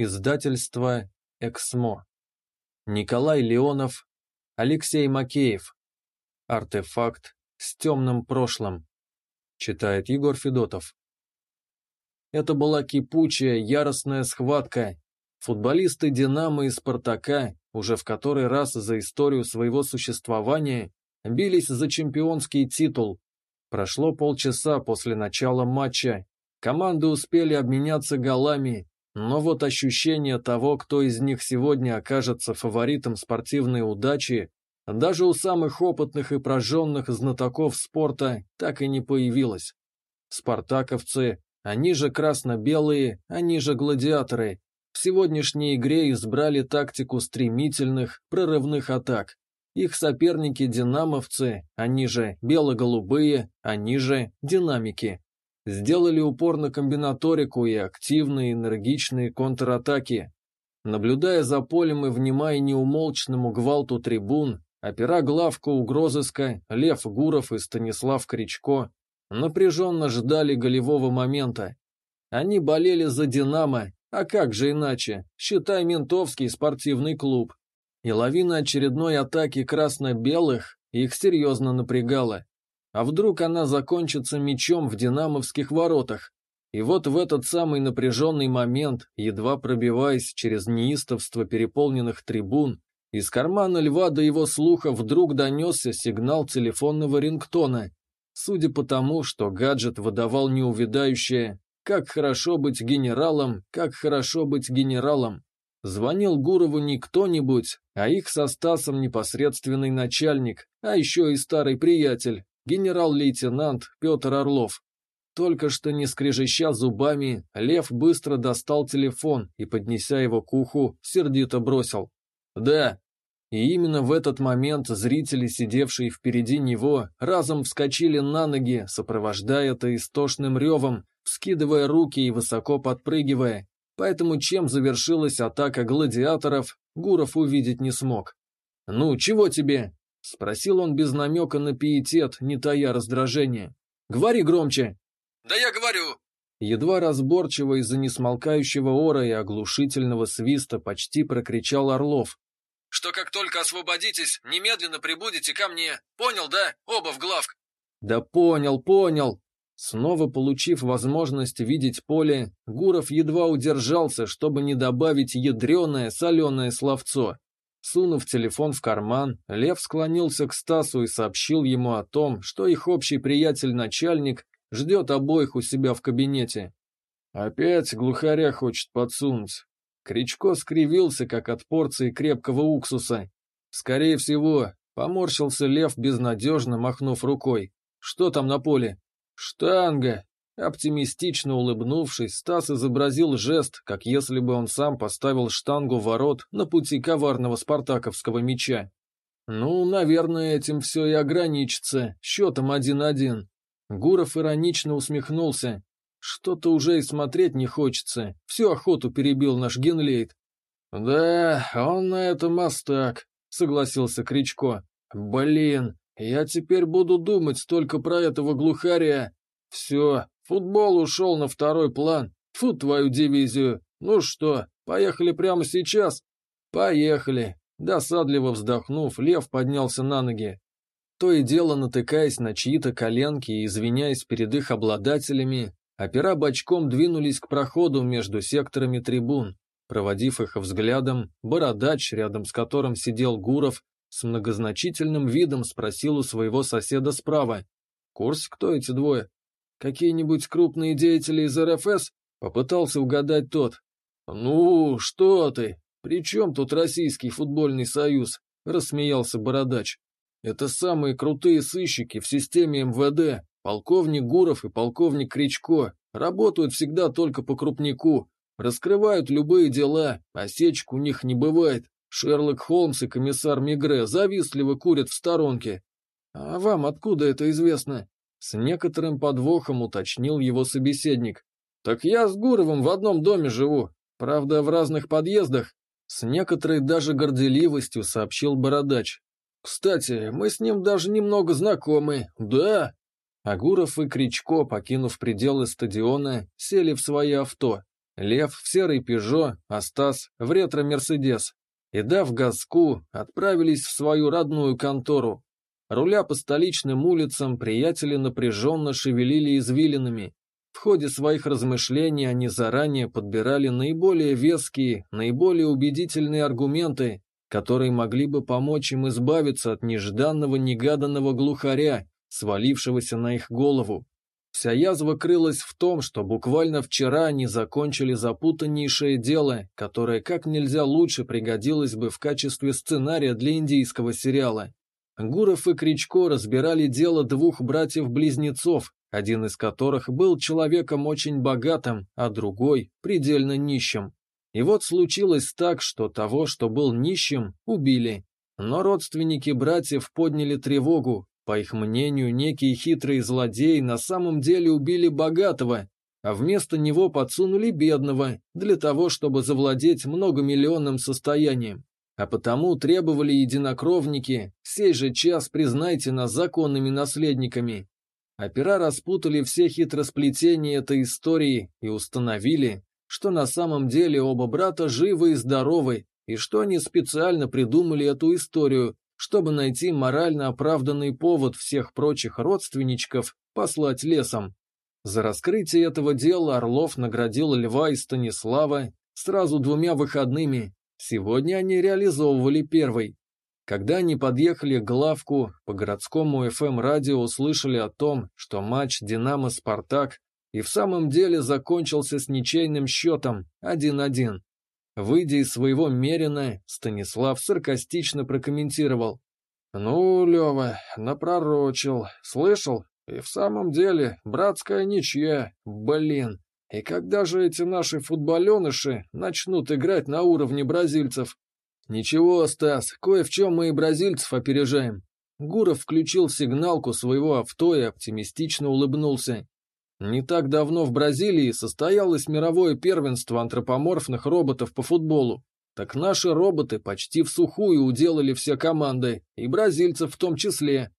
Издательство «Эксмо». Николай Леонов, Алексей Макеев. Артефакт с темным прошлым. Читает Егор Федотов. Это была кипучая, яростная схватка. Футболисты «Динамо» и «Спартака» уже в который раз за историю своего существования бились за чемпионский титул. Прошло полчаса после начала матча. Команды успели обменяться голами, но вот ощущение того, кто из них сегодня окажется фаворитом спортивной удачи, даже у самых опытных и прожженных знатоков спорта так и не появилось. Спартаковцы, они же красно-белые, они же гладиаторы, в сегодняшней игре избрали тактику стремительных, прорывных атак. Их соперники-динамовцы, они же бело-голубые, они же динамики сделали упор на комбинаторику и активные энергичные контратаки. Наблюдая за полем и внимая неумолчному гвалту трибун, опера главка угрозыска Лев Гуров и Станислав Кричко напряженно ждали голевого момента. Они болели за «Динамо», а как же иначе, считай ментовский спортивный клуб. И лавина очередной атаки красно-белых их серьезно напрягала. А вдруг она закончится мечом в динамовских воротах? И вот в этот самый напряженный момент, едва пробиваясь через неистовство переполненных трибун, из кармана льва до его слуха вдруг донесся сигнал телефонного рингтона. Судя по тому, что гаджет выдавал неувидающее «Как хорошо быть генералом, как хорошо быть генералом», звонил Гурову не кто-нибудь, а их со Стасом непосредственный начальник, а еще и старый приятель, генерал-лейтенант Петр Орлов. Только что не скрежеща зубами, Лев быстро достал телефон и, поднеся его к уху, сердито бросил. «Да». И именно в этот момент зрители, сидевшие впереди него, разом вскочили на ноги, сопровождая это истошным ревом, вскидывая руки и высоко подпрыгивая. Поэтому чем завершилась атака гладиаторов, Гуров увидеть не смог. «Ну, чего тебе?» — спросил он без намека на пиетет, не тая раздражения. «Говори громче!» «Да я говорю!» Едва разборчиво из-за несмолкающего ора и оглушительного свиста почти прокричал Орлов. «Что как только освободитесь, немедленно прибудете ко мне. Понял, да? Оба в главк!» «Да понял, понял!» Снова получив возможность видеть поле, Гуров едва удержался, чтобы не добавить ядреное соленое словцо. Сунув телефон в карман, Лев склонился к Стасу и сообщил ему о том, что их общий приятель-начальник ждет обоих у себя в кабинете. «Опять глухаря хочет подсунуть». Кричко скривился, как от порции крепкого уксуса. «Скорее всего», — поморщился Лев, безнадежно махнув рукой. «Что там на поле?» «Штанга», Оптимистично улыбнувшись, Стас изобразил жест, как если бы он сам поставил штангу ворот на пути коварного спартаковского меча. Ну, наверное, этим все и ограничится, счетом один-один. Гуров иронично усмехнулся. Что-то уже и смотреть не хочется, всю охоту перебил наш генлейт. Да, он на это мастак, согласился Кричко. Блин, я теперь буду думать только про этого глухаря. Все, Футбол ушел на второй план. Фу твою дивизию. Ну что, поехали прямо сейчас? Поехали. Досадливо вздохнув, Лев поднялся на ноги. То и дело натыкаясь на чьи-то коленки и извиняясь перед их обладателями, опера бочком двинулись к проходу между секторами трибун. Проводив их взглядом, бородач, рядом с которым сидел Гуров, с многозначительным видом спросил у своего соседа справа. «Курс, кто эти двое?» Какие-нибудь крупные деятели из РФС? Попытался угадать тот. Ну, что ты? При чем тут Российский футбольный союз? Рассмеялся Бородач. Это самые крутые сыщики в системе МВД. Полковник Гуров и полковник Кричко работают всегда только по крупнику. Раскрывают любые дела, осечек у них не бывает. Шерлок Холмс и комиссар Мигре завистливо курят в сторонке. А вам откуда это известно? С некоторым подвохом уточнил его собеседник. «Так я с Гуровым в одном доме живу, правда, в разных подъездах». С некоторой даже горделивостью сообщил Бородач. «Кстати, мы с ним даже немного знакомы, да?» Агуров и Кричко, покинув пределы стадиона, сели в свои авто. Лев в серый «Пежо», а Стас в ретро-мерседес. И, дав газку, отправились в свою родную контору. Руля по столичным улицам приятели напряженно шевелили извилинами. В ходе своих размышлений они заранее подбирали наиболее веские, наиболее убедительные аргументы, которые могли бы помочь им избавиться от нежданного негаданного глухаря, свалившегося на их голову. Вся язва крылась в том, что буквально вчера они закончили запутаннейшее дело, которое как нельзя лучше пригодилось бы в качестве сценария для индийского сериала. Гуров и Кричко разбирали дело двух братьев-близнецов, один из которых был человеком очень богатым, а другой – предельно нищим. И вот случилось так, что того, что был нищим, убили. Но родственники братьев подняли тревогу. По их мнению, некие хитрые злодеи на самом деле убили богатого, а вместо него подсунули бедного, для того, чтобы завладеть многомиллионным состоянием. А потому требовали единокровники, сей же час признайте нас законными наследниками. Опера распутали все хитросплетения этой истории и установили, что на самом деле оба брата живы и здоровы, и что они специально придумали эту историю, чтобы найти морально оправданный повод всех прочих родственничков послать лесом. За раскрытие этого дела Орлов наградил Льва и Станислава сразу двумя выходными, Сегодня они реализовывали первый. Когда они подъехали к главку, по городскому FM-радио услышали о том, что матч «Динамо-Спартак» и в самом деле закончился с ничейным счетом 1-1. Выйдя из своего Мерина, Станислав саркастично прокомментировал. «Ну, Лева, напророчил. Слышал? И в самом деле, братская ничья. Блин, и когда же эти наши футболеныши начнут играть на уровне бразильцев? Ничего, Стас, кое в чем мы и бразильцев опережаем. Гуров включил сигналку своего авто и оптимистично улыбнулся. Не так давно в Бразилии состоялось мировое первенство антропоморфных роботов по футболу. Так наши роботы почти в сухую уделали все команды, и бразильцев в том числе.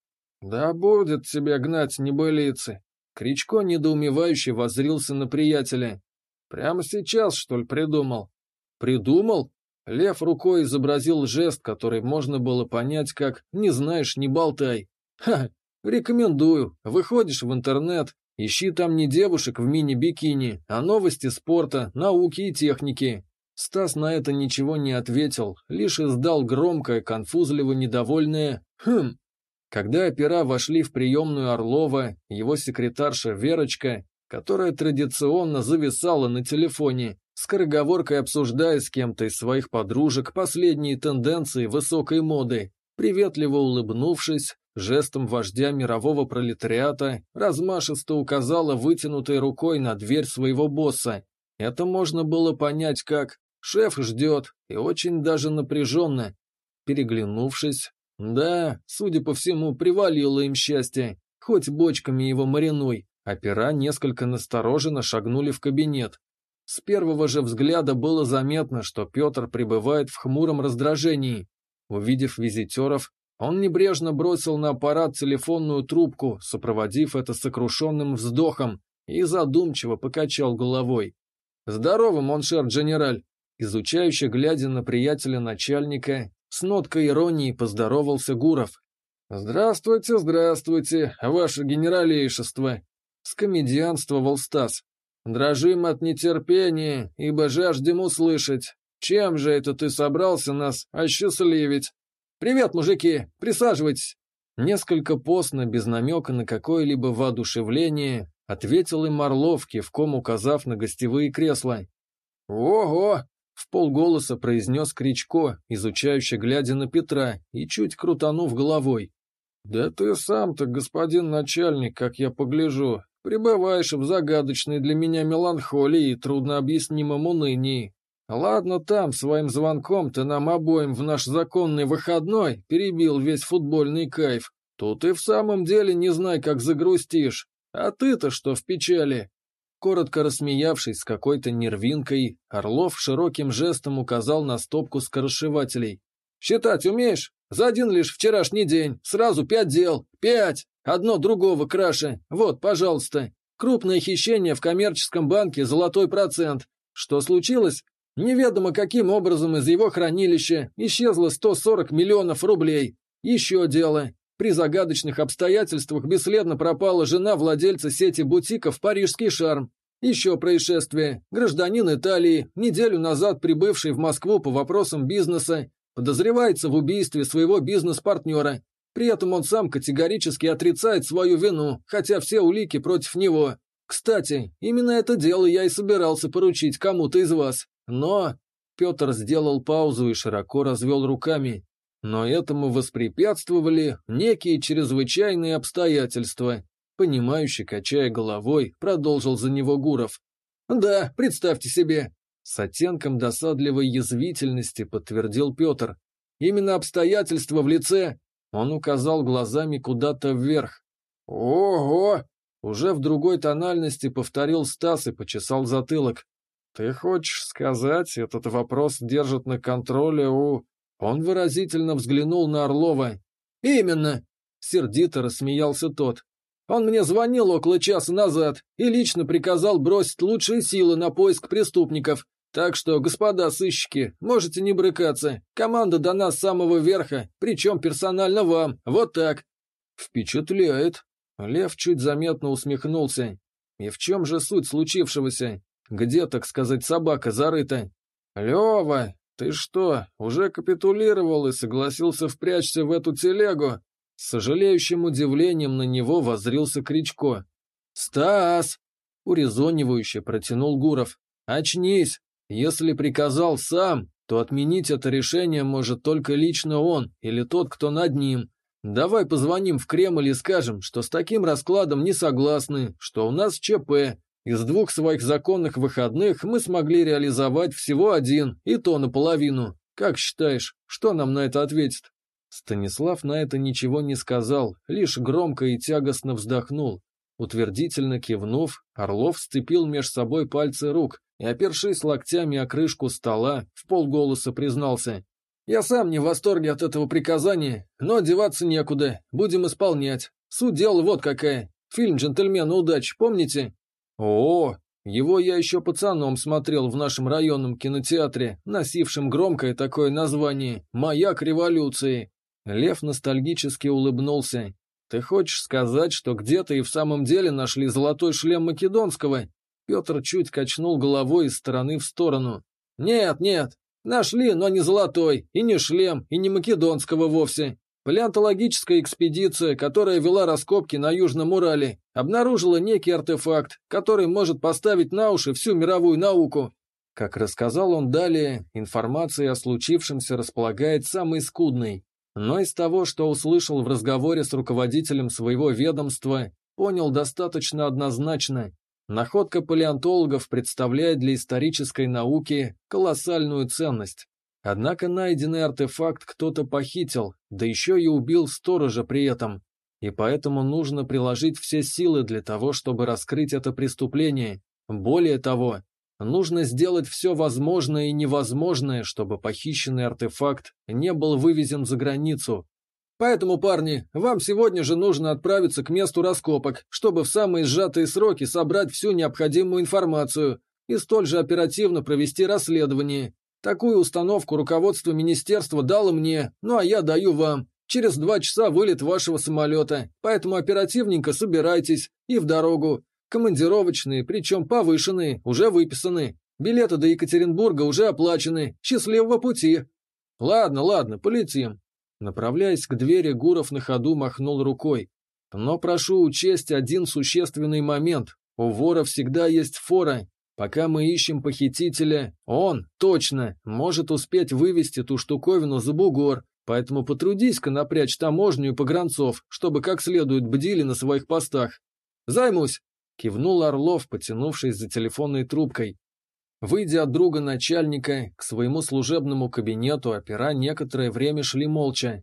Да будет тебе гнать небылицы. Кричко недоумевающе воззрился на приятеля. «Прямо сейчас, что ли, придумал?» «Придумал?» Лев рукой изобразил жест, который можно было понять как «не знаешь, не болтай». «Ха, рекомендую. Выходишь в интернет, ищи там не девушек в мини-бикини, а новости спорта, науки и техники». Стас на это ничего не ответил, лишь издал громкое, конфузливо недовольное «хм». Когда опера вошли в приемную Орлова, его секретарша Верочка, которая традиционно зависала на телефоне, скороговоркой обсуждая с кем-то из своих подружек последние тенденции высокой моды, приветливо улыбнувшись, жестом вождя мирового пролетариата, размашисто указала вытянутой рукой на дверь своего босса. Это можно было понять как «шеф ждет» и очень даже напряженно. Переглянувшись, да, судя по всему, привалило им счастье, хоть бочками его маринуй. Опера несколько настороженно шагнули в кабинет. С первого же взгляда было заметно, что Петр пребывает в хмуром раздражении. Увидев визитеров, он небрежно бросил на аппарат телефонную трубку, сопроводив это сокрушенным вздохом, и задумчиво покачал головой. «Здорово, моншер Дженераль!» Изучающе глядя на приятеля начальника, с ноткой иронии поздоровался Гуров. «Здравствуйте, здравствуйте, ваше генералейшество!» Скомедианствовал Стас. «Дрожим от нетерпения, ибо жаждем услышать. Чем же это ты собрался нас осчастливить? Привет, мужики, присаживайтесь!» Несколько постно, без намека на какое-либо воодушевление, ответил им Орлов, кивком указав на гостевые кресла. «Ого, в полголоса произнес Кричко, изучающе глядя на Петра и чуть крутанув головой. «Да ты сам-то, господин начальник, как я погляжу, пребываешь в загадочной для меня меланхолии и труднообъяснимом унынии. Ладно там, своим звонком ты нам обоим в наш законный выходной перебил весь футбольный кайф. Тут и в самом деле не знай, как загрустишь. А ты-то что в печали? Коротко рассмеявшись с какой-то нервинкой, Орлов широким жестом указал на стопку скоросшивателей. «Считать умеешь? За один лишь вчерашний день. Сразу пять дел. Пять! Одно другого краше. Вот, пожалуйста. Крупное хищение в коммерческом банке «Золотой процент». Что случилось? Неведомо каким образом из его хранилища исчезло 140 миллионов рублей. Еще дело. При загадочных обстоятельствах бесследно пропала жена владельца сети бутиков «Парижский шарм». Еще происшествие. Гражданин Италии, неделю назад прибывший в Москву по вопросам бизнеса, подозревается в убийстве своего бизнес-партнера. При этом он сам категорически отрицает свою вину, хотя все улики против него. Кстати, именно это дело я и собирался поручить кому-то из вас. Но... Петр сделал паузу и широко развел руками. Но этому воспрепятствовали некие чрезвычайные обстоятельства. Понимающе качая головой, продолжил за него Гуров. «Да, представьте себе!» С оттенком досадливой язвительности подтвердил Петр. «Именно обстоятельства в лице...» Он указал глазами куда-то вверх. «Ого!» Уже в другой тональности повторил Стас и почесал затылок. «Ты хочешь сказать, этот вопрос держит на контроле у...» Он выразительно взглянул на Орлова. «Именно!» — сердито рассмеялся тот. «Он мне звонил около часа назад и лично приказал бросить лучшие силы на поиск преступников. Так что, господа сыщики, можете не брыкаться. Команда дана с самого верха, причем персонально вам. Вот так». «Впечатляет». Лев чуть заметно усмехнулся. «И в чем же суть случившегося? Где, так сказать, собака зарыта?» «Лева, «Ты что, уже капитулировал и согласился впрячься в эту телегу?» С сожалеющим удивлением на него воззрился Кричко. «Стас!» — урезонивающе протянул Гуров. «Очнись! Если приказал сам, то отменить это решение может только лично он или тот, кто над ним. Давай позвоним в Кремль и скажем, что с таким раскладом не согласны, что у нас ЧП, из двух своих законных выходных мы смогли реализовать всего один, и то наполовину. Как считаешь, что нам на это ответит?» Станислав на это ничего не сказал, лишь громко и тягостно вздохнул. Утвердительно кивнув, Орлов сцепил меж собой пальцы рук и, опершись локтями о крышку стола, в полголоса признался. «Я сам не в восторге от этого приказания, но деваться некуда, будем исполнять. Суть дела вот какая. Фильм «Джентльмены удачи», помните? О, его я еще пацаном смотрел в нашем районном кинотеатре, носившем громкое такое название «Маяк революции». Лев ностальгически улыбнулся. «Ты хочешь сказать, что где-то и в самом деле нашли золотой шлем Македонского?» Петр чуть качнул головой из стороны в сторону. «Нет, нет, нашли, но не золотой, и не шлем, и не Македонского вовсе. Палеонтологическая экспедиция, которая вела раскопки на Южном Урале, обнаружила некий артефакт, который может поставить на уши всю мировую науку. Как рассказал он далее, информация о случившемся располагает самой скудной. Но из того, что услышал в разговоре с руководителем своего ведомства, понял достаточно однозначно. Находка палеонтологов представляет для исторической науки колоссальную ценность. Однако найденный артефакт кто-то похитил, да еще и убил сторожа при этом. И поэтому нужно приложить все силы для того, чтобы раскрыть это преступление. Более того, нужно сделать все возможное и невозможное, чтобы похищенный артефакт не был вывезен за границу. Поэтому, парни, вам сегодня же нужно отправиться к месту раскопок, чтобы в самые сжатые сроки собрать всю необходимую информацию и столь же оперативно провести расследование. Такую установку руководство министерства дало мне, ну а я даю вам. Через два часа вылет вашего самолета, поэтому оперативненько собирайтесь и в дорогу. Командировочные, причем повышенные, уже выписаны. Билеты до Екатеринбурга уже оплачены. Счастливого пути. Ладно, ладно, полетим. Направляясь к двери, Гуров на ходу махнул рукой. Но прошу учесть один существенный момент. У вора всегда есть фора, Пока мы ищем похитителя, он, точно, может успеть вывести ту штуковину за бугор, поэтому потрудись-ка напрячь таможню и погранцов, чтобы как следует бдили на своих постах. Займусь!» — кивнул Орлов, потянувшись за телефонной трубкой. Выйдя от друга начальника, к своему служебному кабинету опера некоторое время шли молча.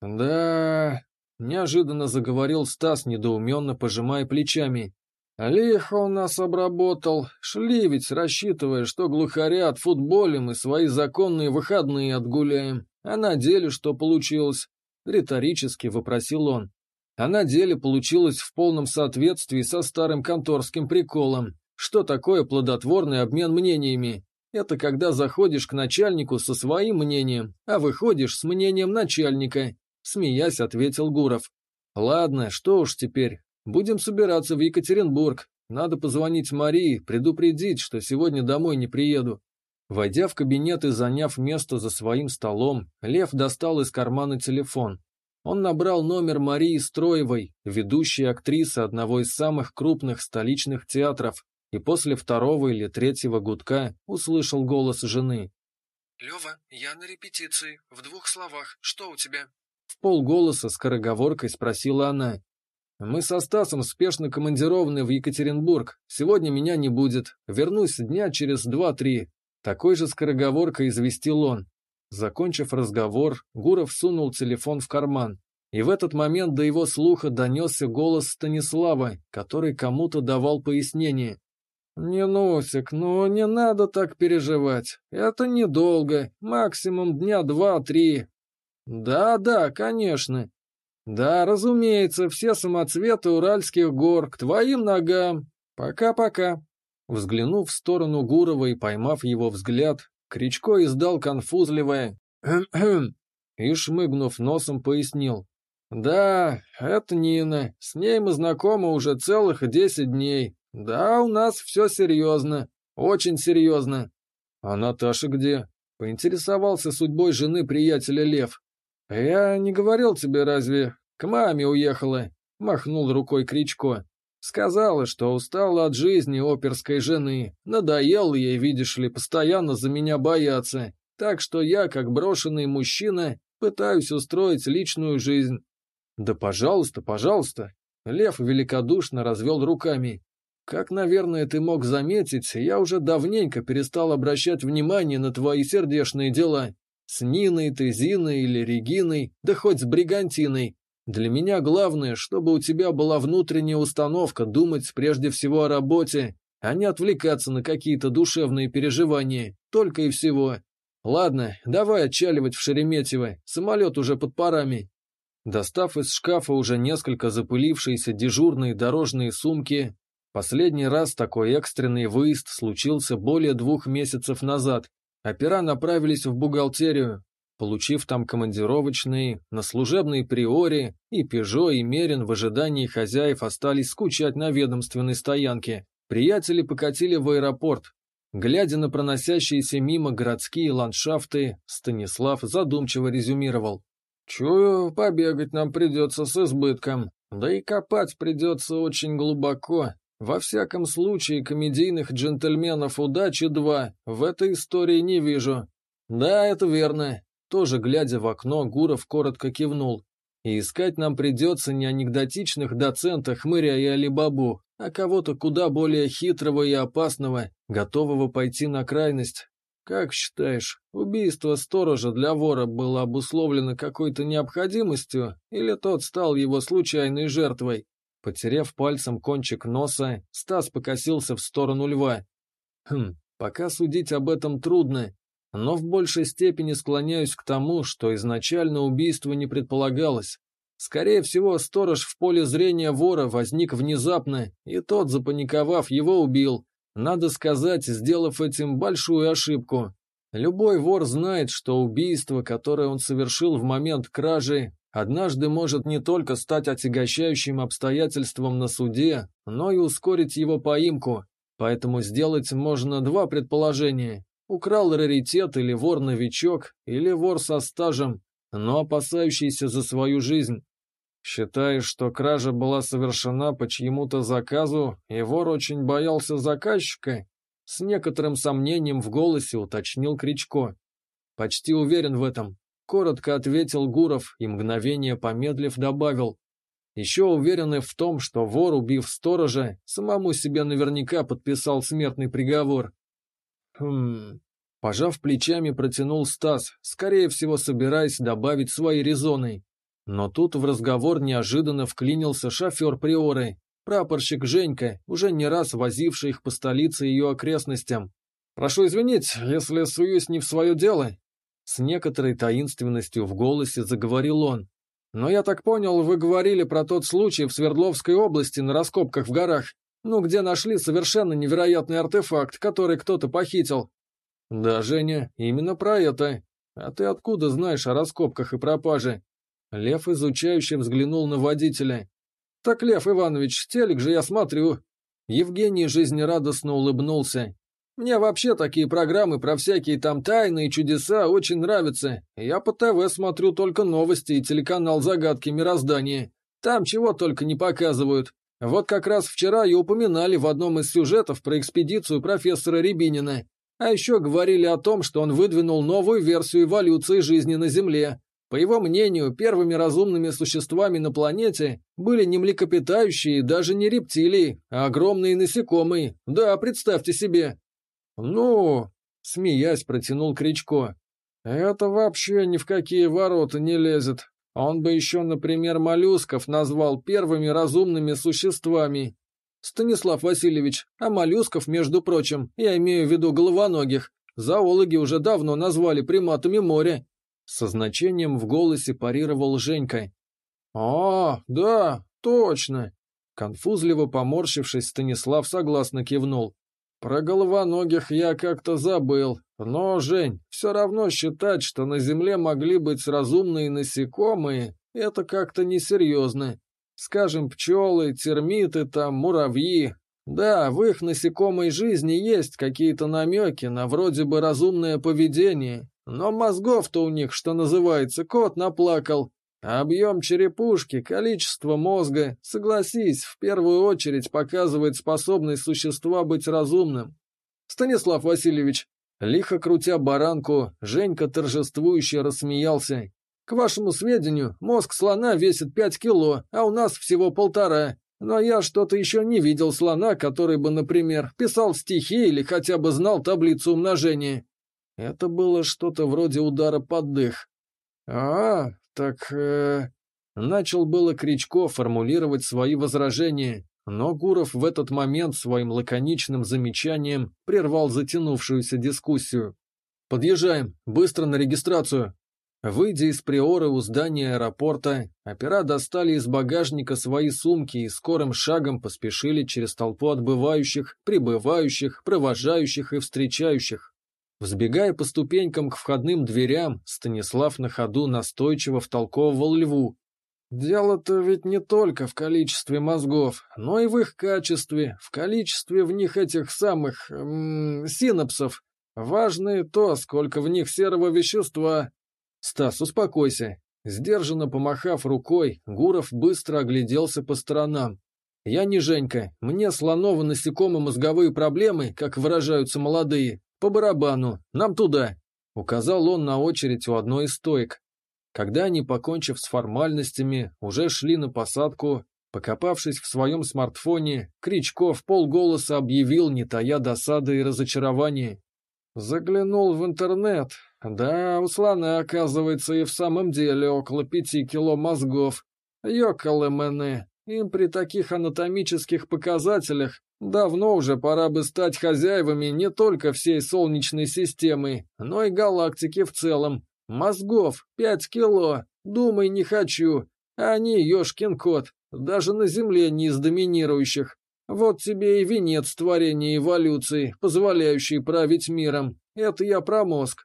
«Да...» — неожиданно заговорил Стас, недоуменно пожимая плечами. Лихо он нас обработал, шли ведь, рассчитывая, что глухаря отфутболим и свои законные выходные отгуляем. А на деле что получилось? Риторически вопросил он. А на деле получилось в полном соответствии со старым конторским приколом. Что такое плодотворный обмен мнениями? Это когда заходишь к начальнику со своим мнением, а выходишь с мнением начальника, смеясь, ответил Гуров. Ладно, что уж теперь. Будем собираться в Екатеринбург. Надо позвонить Марии, предупредить, что сегодня домой не приеду. Войдя в кабинет и заняв место за своим столом, Лев достал из кармана телефон. Он набрал номер Марии Строевой, ведущей актрисы одного из самых крупных столичных театров, и после второго или третьего гудка услышал голос жены. «Лева, я на репетиции. В двух словах. Что у тебя?» В полголоса скороговоркой спросила она. «Мы со Стасом спешно командированы в Екатеринбург. Сегодня меня не будет. Вернусь дня через два-три». Такой же скороговоркой известил он. Закончив разговор, Гуров сунул телефон в карман. И в этот момент до его слуха донесся голос Станислава, который кому-то давал пояснение. «Не, Носик, ну не надо так переживать. Это недолго, максимум дня два-три». «Да-да, конечно. Да, разумеется, все самоцветы Уральских гор к твоим ногам. Пока-пока». Взглянув в сторону Гурова и поймав его взгляд, Кричко издал конфузливое «Хм-хм» и, шмыгнув носом, пояснил. «Да, это Нина. С ней мы знакомы уже целых десять дней. Да, у нас все серьезно. Очень серьезно». «А Наташа где?» — поинтересовался судьбой жены приятеля Лев. «Я не говорил тебе разве? К маме уехала», — махнул рукой Кричко. Сказала, что устала от жизни оперской жены. Надоел ей, видишь ли, постоянно за меня бояться. Так что я, как брошенный мужчина, пытаюсь устроить личную жизнь. Да пожалуйста, пожалуйста. Лев великодушно развел руками. Как, наверное, ты мог заметить, я уже давненько перестал обращать внимание на твои сердечные дела. С Ниной ты, Зиной или Региной, да хоть с Бригантиной. Для меня главное, чтобы у тебя была внутренняя установка думать прежде всего о работе, а не отвлекаться на какие-то душевные переживания, только и всего. Ладно, давай отчаливать в Шереметьево, самолет уже под парами. Достав из шкафа уже несколько запылившиеся дежурные дорожные сумки, последний раз такой экстренный выезд случился более двух месяцев назад. Опера направились в бухгалтерию, Получив там командировочные, на служебной приоре, и Пежо, и Мерин в ожидании хозяев остались скучать на ведомственной стоянке. Приятели покатили в аэропорт. Глядя на проносящиеся мимо городские ландшафты, Станислав задумчиво резюмировал. «Чую, побегать нам придется с избытком, да и копать придется очень глубоко. Во всяком случае, комедийных джентльменов удачи два в этой истории не вижу. Да, это верно. Тоже глядя в окно, Гуров коротко кивнул. И искать нам придется не анекдотичных доцента Хмыря и Алибабу, а кого-то куда более хитрого и опасного, готового пойти на крайность. Как считаешь, убийство сторожа для вора было обусловлено какой-то необходимостью, или тот стал его случайной жертвой? Потеряв пальцем кончик носа, Стас покосился в сторону льва. Хм, пока судить об этом трудно, но в большей степени склоняюсь к тому, что изначально убийство не предполагалось. Скорее всего, сторож в поле зрения вора возник внезапно, и тот, запаниковав, его убил. Надо сказать, сделав этим большую ошибку. Любой вор знает, что убийство, которое он совершил в момент кражи, однажды может не только стать отягощающим обстоятельством на суде, но и ускорить его поимку. Поэтому сделать можно два предположения. Украл раритет или вор-новичок, или вор со стажем, но опасающийся за свою жизнь. Считаешь, что кража была совершена по чьему-то заказу, и вор очень боялся заказчика? С некоторым сомнением в голосе уточнил Кричко. Почти уверен в этом. Коротко ответил Гуров и мгновение помедлив добавил. Еще уверены в том, что вор, убив сторожа, самому себе наверняка подписал смертный приговор. Хм... Пожав плечами, протянул Стас, скорее всего, собираясь добавить свои резоны. Но тут в разговор неожиданно вклинился шофер Приоры, прапорщик Женька, уже не раз возивший их по столице и ее окрестностям. «Прошу извинить, если суюсь не в свое дело». С некоторой таинственностью в голосе заговорил он. «Но я так понял, вы говорили про тот случай в Свердловской области на раскопках в горах. Ну, где нашли совершенно невероятный артефакт, который кто-то похитил. Да, Женя, именно про это. А ты откуда знаешь о раскопках и пропаже? Лев изучающе взглянул на водителя. Так, Лев Иванович, телек же я смотрю. Евгений жизнерадостно улыбнулся. Мне вообще такие программы про всякие там тайны и чудеса очень нравятся. Я по ТВ смотрю только новости и телеканал «Загадки мироздания». Там чего только не показывают. Вот как раз вчера и упоминали в одном из сюжетов про экспедицию профессора Рябинина. А еще говорили о том, что он выдвинул новую версию эволюции жизни на Земле. По его мнению, первыми разумными существами на планете были не млекопитающие, даже не рептилии, а огромные насекомые. Да, представьте себе. «Ну...» — смеясь протянул Кричко. «Это вообще ни в какие ворота не лезет. Он бы еще, например, моллюсков назвал первыми разумными существами. Станислав Васильевич, а моллюсков, между прочим, я имею в виду головоногих, зоологи уже давно назвали приматами моря». Со значением в голосе парировал Женька. «А, да, точно!» Конфузливо поморщившись, Станислав согласно кивнул. Про головоногих я как-то забыл. Но, Жень, все равно считать, что на Земле могли быть разумные насекомые, это как-то несерьезно. Скажем, пчелы, термиты там, муравьи. Да, в их насекомой жизни есть какие-то намеки на вроде бы разумное поведение, но мозгов-то у них, что называется, кот наплакал, Объем черепушки, количество мозга, согласись, в первую очередь показывает способность существа быть разумным. Станислав Васильевич, лихо крутя баранку, Женька торжествующе рассмеялся. К вашему сведению, мозг слона весит пять кило, а у нас всего полтора. Но я что-то еще не видел слона, который бы, например, писал стихи или хотя бы знал таблицу умножения. Это было что-то вроде удара под дых. «А, так...» э... Начал было Кричко формулировать свои возражения, но Гуров в этот момент своим лаконичным замечанием прервал затянувшуюся дискуссию. «Подъезжаем, быстро на регистрацию!» Выйдя из приора у здания аэропорта, опера достали из багажника свои сумки и скорым шагом поспешили через толпу отбывающих, прибывающих, провожающих и встречающих. Взбегая по ступенькам к входным дверям, Станислав на ходу настойчиво втолковывал льву. «Дело-то ведь не только в количестве мозгов, но и в их качестве, в количестве в них этих самых... М -м, синапсов. Важно и то, сколько в них серого вещества». «Стас, успокойся». Сдержанно помахав рукой, Гуров быстро огляделся по сторонам. «Я не Женька. Мне слоново насекомо-мозговые проблемы, как выражаются молодые, «По барабану, нам туда», — указал он на очередь у одной из стоек. Когда они, покончив с формальностями, уже шли на посадку, покопавшись в своем смартфоне, Кричков полголоса объявил, не тая досады и разочарования. Заглянул в интернет. Да, у слона, оказывается, и в самом деле около пяти кило мозгов. Ёкалы мене, им при таких анатомических показателях Давно уже пора бы стать хозяевами не только всей Солнечной системы, но и галактики в целом. Мозгов пять кило, думай не хочу. Они, ёшкин кот, даже на Земле не из доминирующих. Вот тебе и венец творения эволюции, позволяющий править миром. Это я про мозг.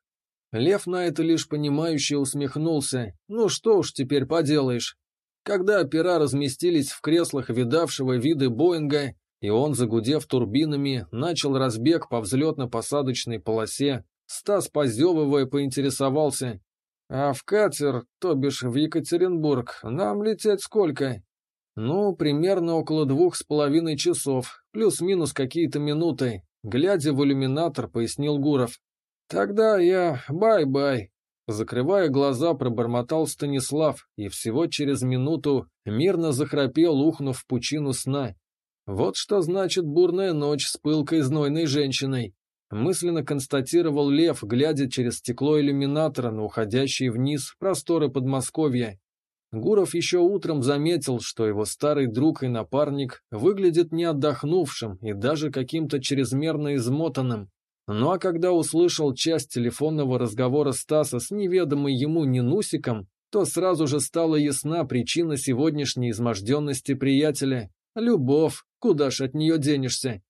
Лев на это лишь понимающе усмехнулся. Ну что уж теперь поделаешь. Когда опера разместились в креслах видавшего виды Боинга, и он, загудев турбинами, начал разбег по взлетно-посадочной полосе. Стас, позевывая, поинтересовался. «А в катер, то бишь в Екатеринбург, нам лететь сколько?» «Ну, примерно около двух с половиной часов, плюс-минус какие-то минуты», глядя в иллюминатор, пояснил Гуров. «Тогда я бай-бай». Закрывая глаза, пробормотал Станислав, и всего через минуту мирно захрапел, ухнув в пучину сна. Вот что значит бурная ночь с пылкой знойной женщиной. Мысленно констатировал Лев, глядя через стекло иллюминатора на уходящие вниз просторы Подмосковья. Гуров еще утром заметил, что его старый друг и напарник выглядит не отдохнувшим и даже каким-то чрезмерно измотанным. Ну а когда услышал часть телефонного разговора Стаса с неведомой ему Нинусиком, то сразу же стала ясна причина сегодняшней изможденности приятеля. Любовь. Куда ж от нее денешься?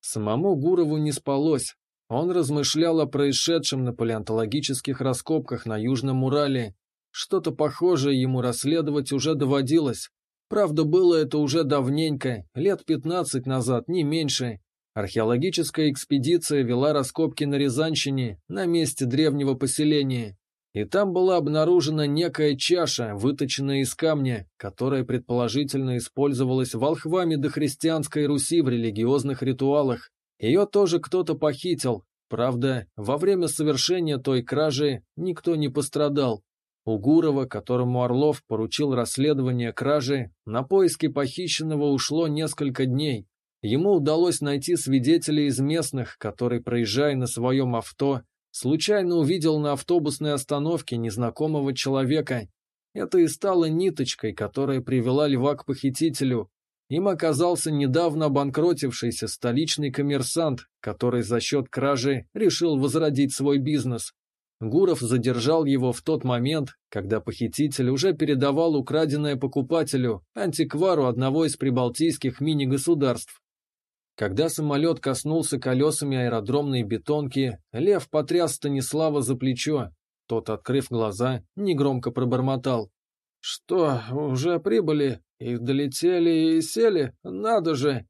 Самому Гурову не спалось. Он размышлял о происшедшем на палеонтологических раскопках на Южном Урале. Что-то похожее ему расследовать уже доводилось. Правда, было это уже давненько, лет пятнадцать назад, не меньше. Археологическая экспедиция вела раскопки на Рязанщине, на месте древнего поселения. И там была обнаружена некая чаша, выточенная из камня, которая предположительно использовалась волхвами дохристианской Руси в религиозных ритуалах. Ее тоже кто-то похитил. Правда, во время совершения той кражи никто не пострадал. У Гурова, которому Орлов поручил расследование кражи, на поиски похищенного ушло несколько дней. Ему удалось найти свидетелей из местных, которые, проезжая на своем авто, случайно увидел на автобусной остановке незнакомого человека. Это и стало ниточкой, которая привела льва к похитителю. Им оказался недавно обанкротившийся столичный коммерсант, который за счет кражи решил возродить свой бизнес. Гуров задержал его в тот момент, когда похититель уже передавал украденное покупателю, антиквару одного из прибалтийских мини-государств. Когда самолет коснулся колесами аэродромной бетонки, Лев потряс Станислава за плечо. Тот, открыв глаза, негромко пробормотал. «Что, уже прибыли? И долетели и сели? Надо же!»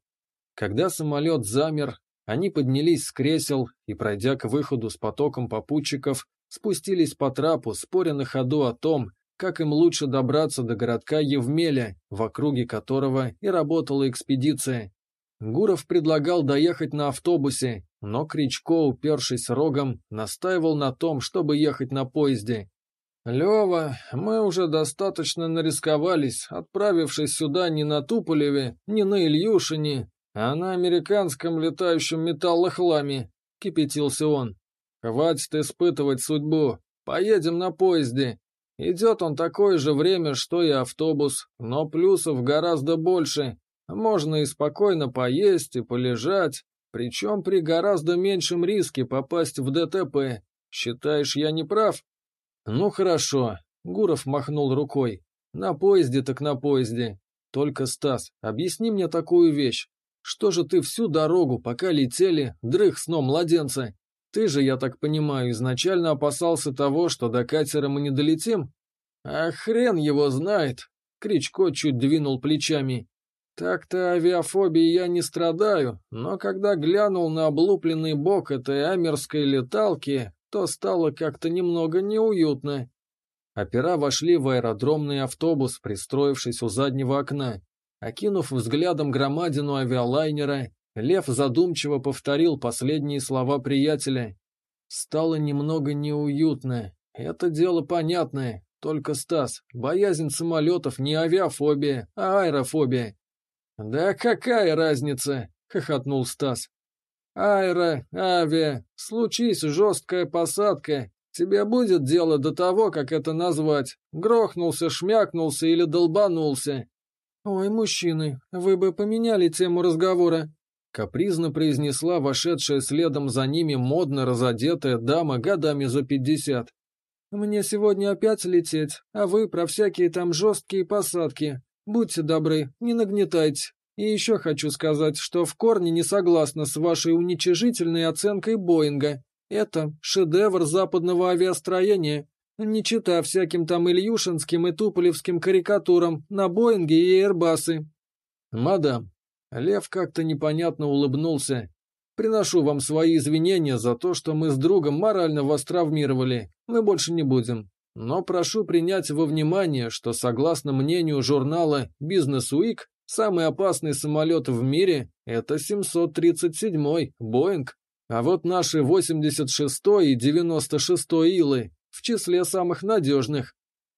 Когда самолет замер, они поднялись с кресел и, пройдя к выходу с потоком попутчиков, спустились по трапу, споря на ходу о том, как им лучше добраться до городка Евмеля, в округе которого и работала экспедиция. Гуров предлагал доехать на автобусе, но Кричко, упершись рогом, настаивал на том, чтобы ехать на поезде. «Лева, мы уже достаточно нарисковались, отправившись сюда не на Туполеве, не на Ильюшине, а на американском летающем металлохламе», — кипятился он. «Хватит испытывать судьбу. Поедем на поезде. Идет он такое же время, что и автобус, но плюсов гораздо больше, можно и спокойно поесть и полежать, причем при гораздо меньшем риске попасть в ДТП. Считаешь, я не прав? Ну хорошо, Гуров махнул рукой. На поезде так на поезде. Только, Стас, объясни мне такую вещь. Что же ты всю дорогу, пока летели, дрых сном младенца? Ты же, я так понимаю, изначально опасался того, что до катера мы не долетим? А хрен его знает. Кричко чуть двинул плечами. Так-то авиафобией я не страдаю, но когда глянул на облупленный бок этой амерской леталки, то стало как-то немного неуютно. Опера вошли в аэродромный автобус, пристроившись у заднего окна. Окинув взглядом громадину авиалайнера, Лев задумчиво повторил последние слова приятеля. Стало немного неуютно. Это дело понятное. Только, Стас, боязнь самолетов не авиафобия, а аэрофобия. «Да какая разница?» — хохотнул Стас. «Аэро, авиа, случись жесткая посадка, тебе будет дело до того, как это назвать. Грохнулся, шмякнулся или долбанулся». «Ой, мужчины, вы бы поменяли тему разговора», — капризно произнесла вошедшая следом за ними модно разодетая дама годами за пятьдесят. «Мне сегодня опять лететь, а вы про всякие там жесткие посадки. Будьте добры, не нагнетайте. И еще хочу сказать, что в корне не согласна с вашей уничижительной оценкой Боинга. Это шедевр западного авиастроения, не чита всяким там Ильюшинским и Туполевским карикатурам на Боинге и Эрбасы. Мадам, Лев как-то непонятно улыбнулся. Приношу вам свои извинения за то, что мы с другом морально вас травмировали. Мы больше не будем. Но прошу принять во внимание, что согласно мнению журнала «Бизнес Уик», самый опасный самолет в мире – это 737-й Боинг. А вот наши 86-й и 96-й Илы в числе самых надежных.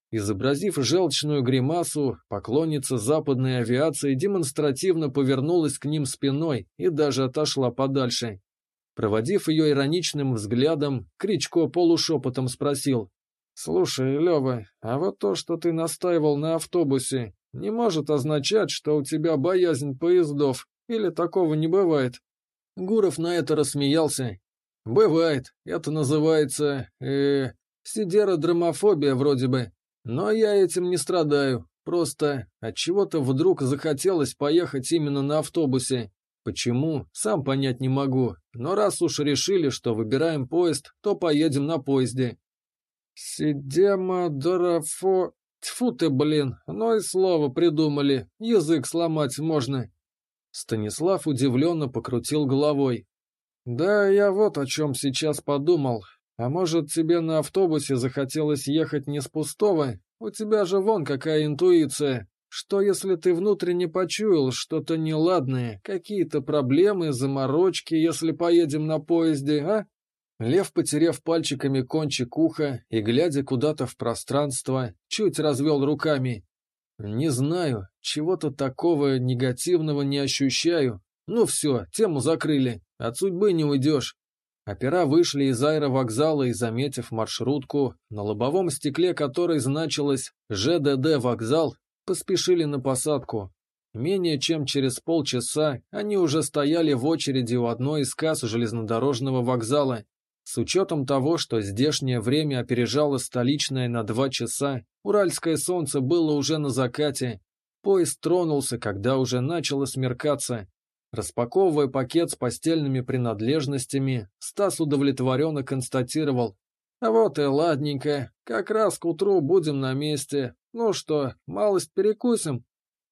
Изобразив желчную гримасу, поклонница западной авиации демонстративно повернулась к ним спиной и даже отошла подальше. Проводив ее ироничным взглядом, Кричко полушепотом спросил, «Слушай, Лева, а вот то, что ты настаивал на автобусе, не может означать, что у тебя боязнь поездов, или такого не бывает?» Гуров на это рассмеялся. «Бывает. Это называется... э сидеродромофобия вроде бы. Но я этим не страдаю. Просто от чего то вдруг захотелось поехать именно на автобусе. Почему, сам понять не могу, но раз уж решили, что выбираем поезд, то поедем на поезде. Сидема дорафо... Тьфу ты, блин, ну и слово придумали, язык сломать можно. Станислав удивленно покрутил головой. Да, я вот о чем сейчас подумал. А может, тебе на автобусе захотелось ехать не с пустого? У тебя же вон какая интуиция. Что если ты внутренне почуял что-то неладное, какие-то проблемы, заморочки, если поедем на поезде, а? Лев, потеряв пальчиками кончик уха и глядя куда-то в пространство, чуть развел руками. «Не знаю, чего-то такого негативного не ощущаю. Ну все, тему закрыли, от судьбы не уйдешь». Опера вышли из аэровокзала и, заметив маршрутку, на лобовом стекле которой значилось «ЖДД вокзал», поспешили на посадку. Менее чем через полчаса они уже стояли в очереди у одной из касс железнодорожного вокзала. С учетом того, что здешнее время опережало столичное на два часа, уральское солнце было уже на закате. Поезд тронулся, когда уже начало смеркаться. Распаковывая пакет с постельными принадлежностями, Стас удовлетворенно констатировал. «А вот и ладненько, как раз к утру будем на месте. Ну что, малость перекусим?»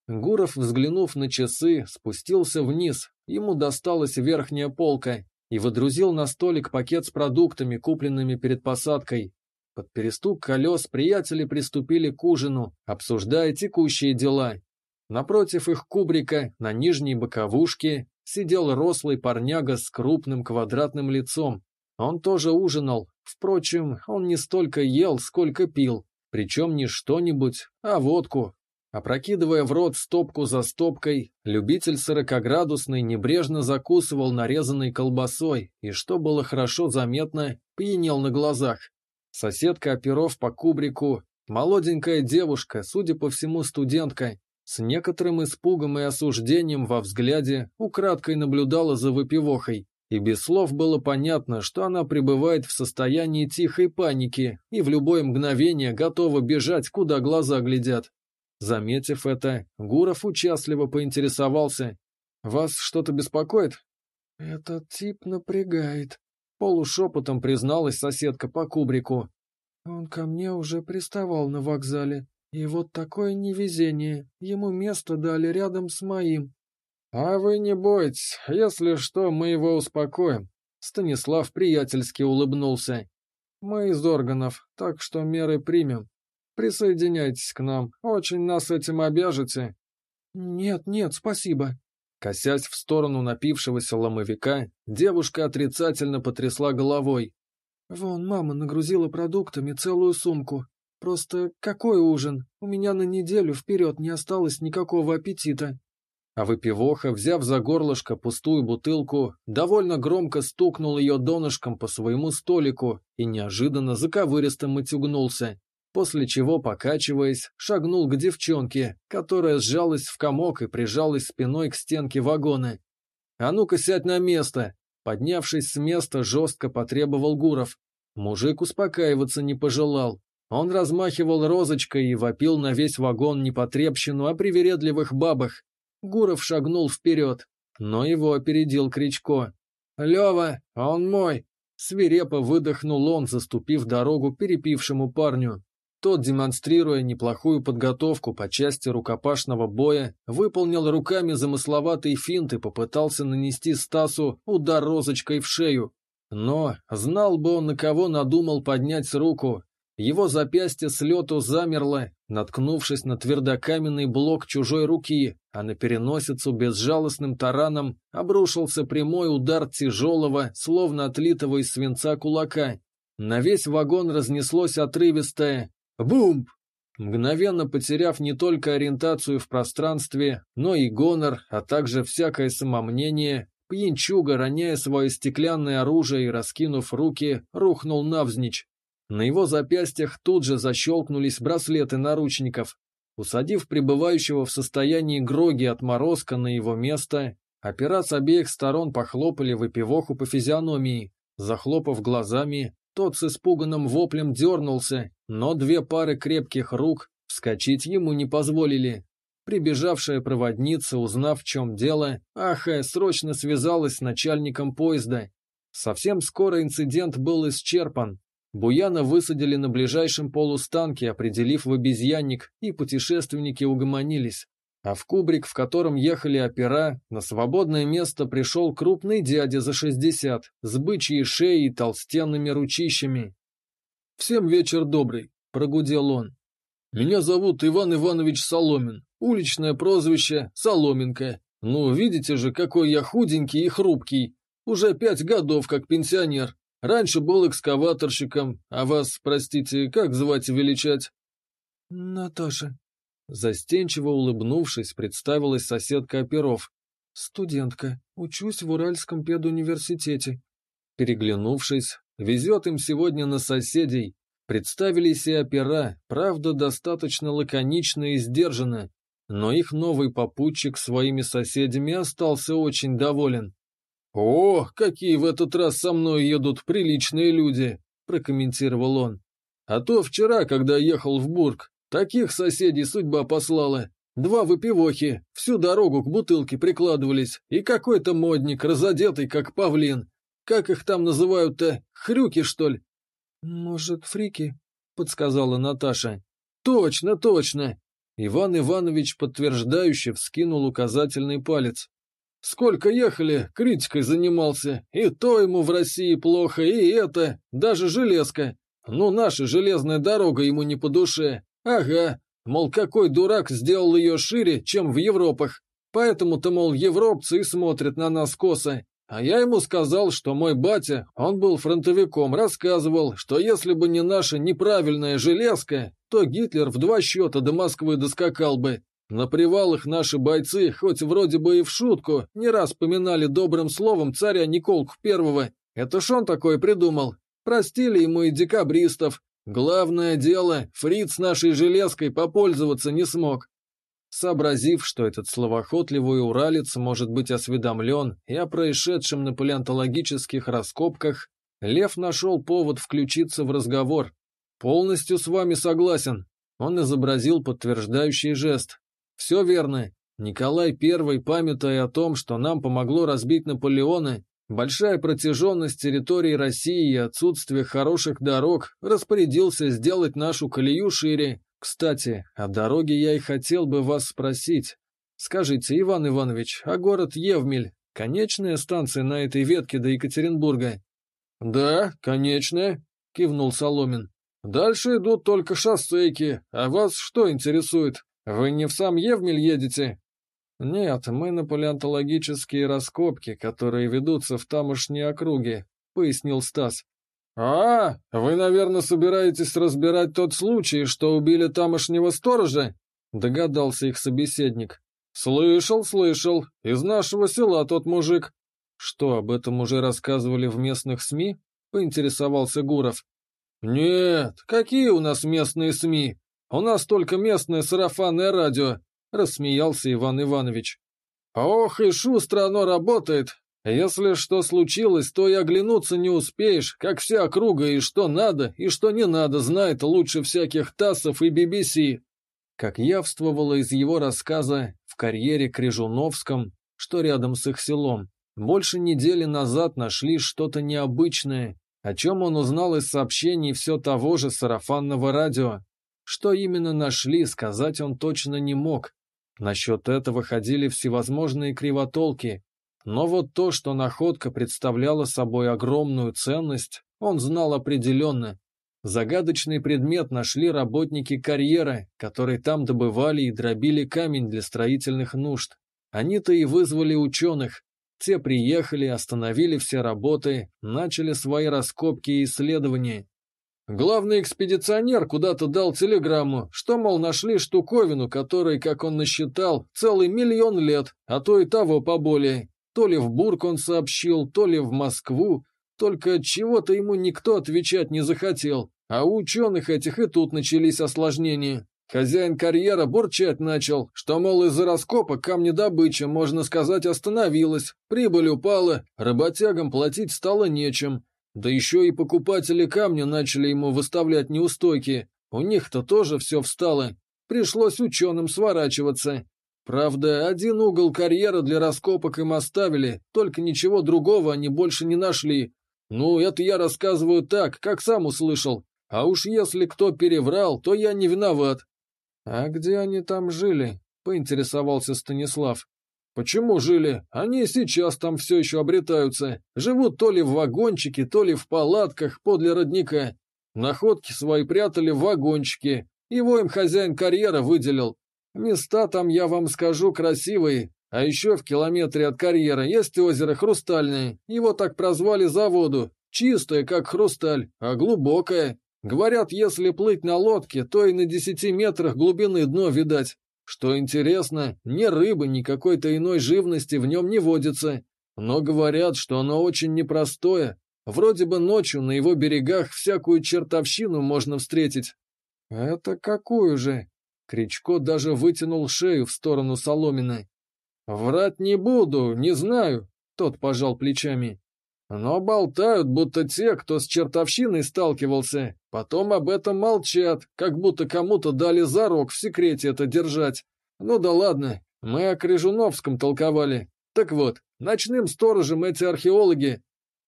Гуров, взглянув на часы, спустился вниз. Ему досталась верхняя полка и выдрузил на столик пакет с продуктами, купленными перед посадкой. Под перестук колес приятели приступили к ужину, обсуждая текущие дела. Напротив их кубрика, на нижней боковушке, сидел рослый парняга с крупным квадратным лицом. Он тоже ужинал, впрочем, он не столько ел, сколько пил, причем не что-нибудь, а водку. Опрокидывая в рот стопку за стопкой, любитель сорокоградусный небрежно закусывал нарезанной колбасой и, что было хорошо заметно, пьянел на глазах. Соседка оперов по кубрику, молоденькая девушка, судя по всему студентка, с некоторым испугом и осуждением во взгляде украдкой наблюдала за выпивохой, и без слов было понятно, что она пребывает в состоянии тихой паники и в любое мгновение готова бежать, куда глаза глядят. Заметив это, Гуров участливо поинтересовался. «Вас что-то беспокоит?» «Этот тип напрягает», — полушепотом призналась соседка по кубрику. «Он ко мне уже приставал на вокзале, и вот такое невезение. Ему место дали рядом с моим. А вы не бойтесь, если что, мы его успокоим. Станислав приятельски улыбнулся. Мы из органов, так что меры примем. Присоединяйтесь к нам, очень нас этим обяжете. Нет, нет, спасибо. Косясь в сторону напившегося ломовика, девушка отрицательно потрясла головой. Вон, мама нагрузила продуктами целую сумку. Просто какой ужин? У меня на неделю вперед не осталось никакого аппетита. А выпивоха, взяв за горлышко пустую бутылку, довольно громко стукнул ее донышком по своему столику и неожиданно заковыристо матюгнулся, после чего, покачиваясь, шагнул к девчонке, которая сжалась в комок и прижалась спиной к стенке вагона. «А ну-ка сядь на место!» Поднявшись с места, жестко потребовал Гуров. Мужик успокаиваться не пожелал, он размахивал розочкой и вопил на весь вагон непотребщину о привередливых бабах. Гуров шагнул вперед, но его опередил Кричко. «Лева, он мой!» Свирепо выдохнул он, заступив дорогу перепившему парню. Тот, демонстрируя неплохую подготовку по части рукопашного боя, выполнил руками замысловатый финт и попытался нанести Стасу удар розочкой в шею. Но знал бы он, на кого надумал поднять руку, его запястье с лету замерло, наткнувшись на твердокаменный блок чужой руки, а на переносицу безжалостным тараном обрушился прямой удар тяжелого, словно отлитого из свинца кулака. На весь вагон разнеслось отрывистое «Бумп!». Мгновенно потеряв не только ориентацию в пространстве, но и гонор, а также всякое самомнение, пьянчуга, роняя свое стеклянное оружие и раскинув руки, рухнул навзничь. На его запястьях тут же защелкнулись браслеты наручников. Усадив пребывающего в состоянии гроги отморозка на его место, опера с обеих сторон похлопали выпивоху по физиономии. Захлопав глазами, тот с испуганным воплем дернулся, но две пары крепких рук Вскочить ему не позволили. Прибежавшая проводница, узнав, в чем дело, ахая, срочно связалась с начальником поезда. Совсем скоро инцидент был исчерпан. Буяна высадили на ближайшем полустанке, определив в обезьянник, и путешественники угомонились. А в кубрик, в котором ехали опера, на свободное место пришел крупный дядя за шестьдесят, с бычьей шеей и толстенными ручищами. «Всем вечер добрый», — прогудел он. «Меня зовут Иван Иванович Соломин, уличное прозвище Соломинка. Ну, видите же, какой я худенький и хрупкий. Уже пять годов как пенсионер. Раньше был экскаваторщиком, а вас, простите, как звать и величать?» «Наташа», Застенчиво улыбнувшись, представилась соседка оперов. «Студентка. Учусь в Уральском педуниверситете». Переглянувшись, везет им сегодня на соседей. Представились и опера, правда, достаточно лаконично и сдержанно, но их новый попутчик своими соседями остался очень доволен. «О, какие в этот раз со мной едут приличные люди!» – прокомментировал он. «А то вчера, когда ехал в Бург, Таких соседей судьба послала. Два выпивохи всю дорогу к бутылке прикладывались, и какой-то модник, разодетый, как павлин. Как их там называют-то? Хрюки, что ли? Может, фрики? Подсказала Наташа. Точно, точно. Иван Иванович подтверждающе вскинул указательный палец. Сколько ехали, критикой занимался. И то ему в России плохо, и это, даже железка. Ну, наша железная дорога ему не по душе. Ага, мол, какой дурак сделал ее шире, чем в Европах. Поэтому-то, мол, европцы и смотрят на нас косо. А я ему сказал, что мой батя, он был фронтовиком, рассказывал, что если бы не наша неправильная железка, то Гитлер в два счета до Москвы доскакал бы. На привалах наши бойцы, хоть вроде бы и в шутку, не раз поминали добрым словом царя Николку Первого. Это ж он такое придумал. Простили ему и декабристов, Главное дело, фриц нашей железкой попользоваться не смог. Сообразив, что этот словоохотливый уралец может быть осведомлен и о происшедшем на палеонтологических раскопках, Лев нашел повод включиться в разговор. «Полностью с вами согласен», — он изобразил подтверждающий жест. «Все верно. Николай I, памятая о том, что нам помогло разбить Наполеона, Большая протяженность территории России и отсутствие хороших дорог распорядился сделать нашу колею шире. Кстати, о дороге я и хотел бы вас спросить. Скажите, Иван Иванович, а город Евмель – конечная станция на этой ветке до Екатеринбурга? Да, конечная, кивнул Соломин. Дальше идут только шоссейки, а вас что интересует? Вы не в сам Евмель едете? «Нет, мы на палеонтологические раскопки, которые ведутся в тамошней округе», — пояснил Стас. «А, вы, наверное, собираетесь разбирать тот случай, что убили тамошнего сторожа?» — догадался их собеседник. «Слышал, слышал. Из нашего села тот мужик». «Что, об этом уже рассказывали в местных СМИ?» — поинтересовался Гуров. «Нет, какие у нас местные СМИ? У нас только местное сарафанное радио. — рассмеялся Иван Иванович. «Ох, и шустро оно работает. Если что случилось, то и оглянуться не успеешь, как вся округа и что надо, и что не надо знает лучше всяких ТАССов и BBC». Как явствовало из его рассказа, в карьере Крижуновском, что рядом с их селом, больше недели назад нашли что-то необычное, о чем он узнал из сообщений все того же сарафанного радио. Что именно нашли, сказать он точно не мог, Насчет этого ходили всевозможные кривотолки, но вот то, что находка представляла собой огромную ценность, он знал определенно. Загадочный предмет нашли работники карьера, которые там добывали и дробили камень для строительных нужд. Они-то и вызвали ученых. Те приехали, остановили все работы, начали свои раскопки и исследования. Главный экспедиционер куда-то дал телеграмму, что, мол, нашли штуковину, которой, как он насчитал, целый миллион лет, а то и того поболее. То ли в Бург он сообщил, то ли в Москву, только чего-то ему никто отвечать не захотел, а у ученых этих и тут начались осложнения. Хозяин карьера бурчать начал, что, мол, из-за раскопа камнедобыча, можно сказать, остановилась, прибыль упала, работягам платить стало нечем, да еще и покупатели камня начали ему выставлять неустойки. У них-то тоже все встало. пришлось ученым сворачиваться. Правда, один угол карьера для раскопок им оставили, только ничего другого они больше не нашли. Ну, это я рассказываю так, как сам услышал. А уж если кто переврал, то я не виноват. — А где они там жили? — поинтересовался Станислав. — Почему жили? Они сейчас там все еще обретаются. Живут то ли в вагончике, то ли в палатках подле родника. Находки свои прятали в вагончике. Его им хозяин карьера выделил. Места там, я вам скажу, красивые. А еще в километре от карьера есть озеро Хрустальное. Его так прозвали за воду. Чистое, как хрусталь, а глубокое. Говорят, если плыть на лодке, то и на десяти метрах глубины дно видать. Что интересно, ни рыбы, ни какой-то иной живности в нем не водится. Но говорят, что оно очень непростое. Вроде бы ночью на его берегах всякую чертовщину можно встретить. Это какую же? Кричко даже вытянул шею в сторону Соломина. Врать не буду, не знаю, тот пожал плечами. Но болтают, будто те, кто с чертовщиной сталкивался, потом об этом молчат, как будто кому-то дали зарок в секрете это держать. Ну да ладно, мы о Крижуновском толковали. Так вот, ночным сторожем эти археологи...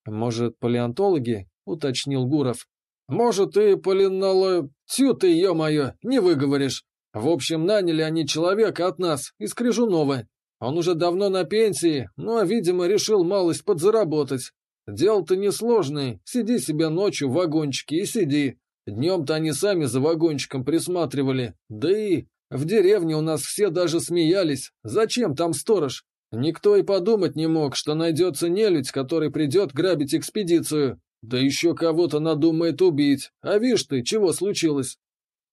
Может, палеонтологи? Уточнил Гуров. Может, и полиноло... Тю ты, ё-моё, не выговоришь. В общем, наняли они человека от нас, из Крижунова. Он уже давно на пенсии, но, видимо, решил малость подзаработать. Дело-то несложное. Сиди себе ночью в вагончике и сиди. Днем-то они сами за вагончиком присматривали. Да и в деревне у нас все даже смеялись. Зачем там сторож? Никто и подумать не мог, что найдется нелюдь, который придет грабить экспедицию. Да еще кого-то надумает убить. А видишь ты, чего случилось?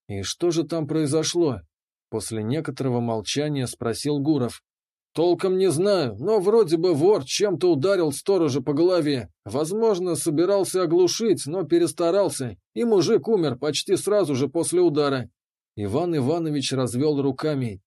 И что же там произошло? После некоторого молчания спросил Гуров. Толком не знаю, но вроде бы вор чем-то ударил сторожа по голове. Возможно, собирался оглушить, но перестарался, и мужик умер почти сразу же после удара. Иван Иванович развел руками.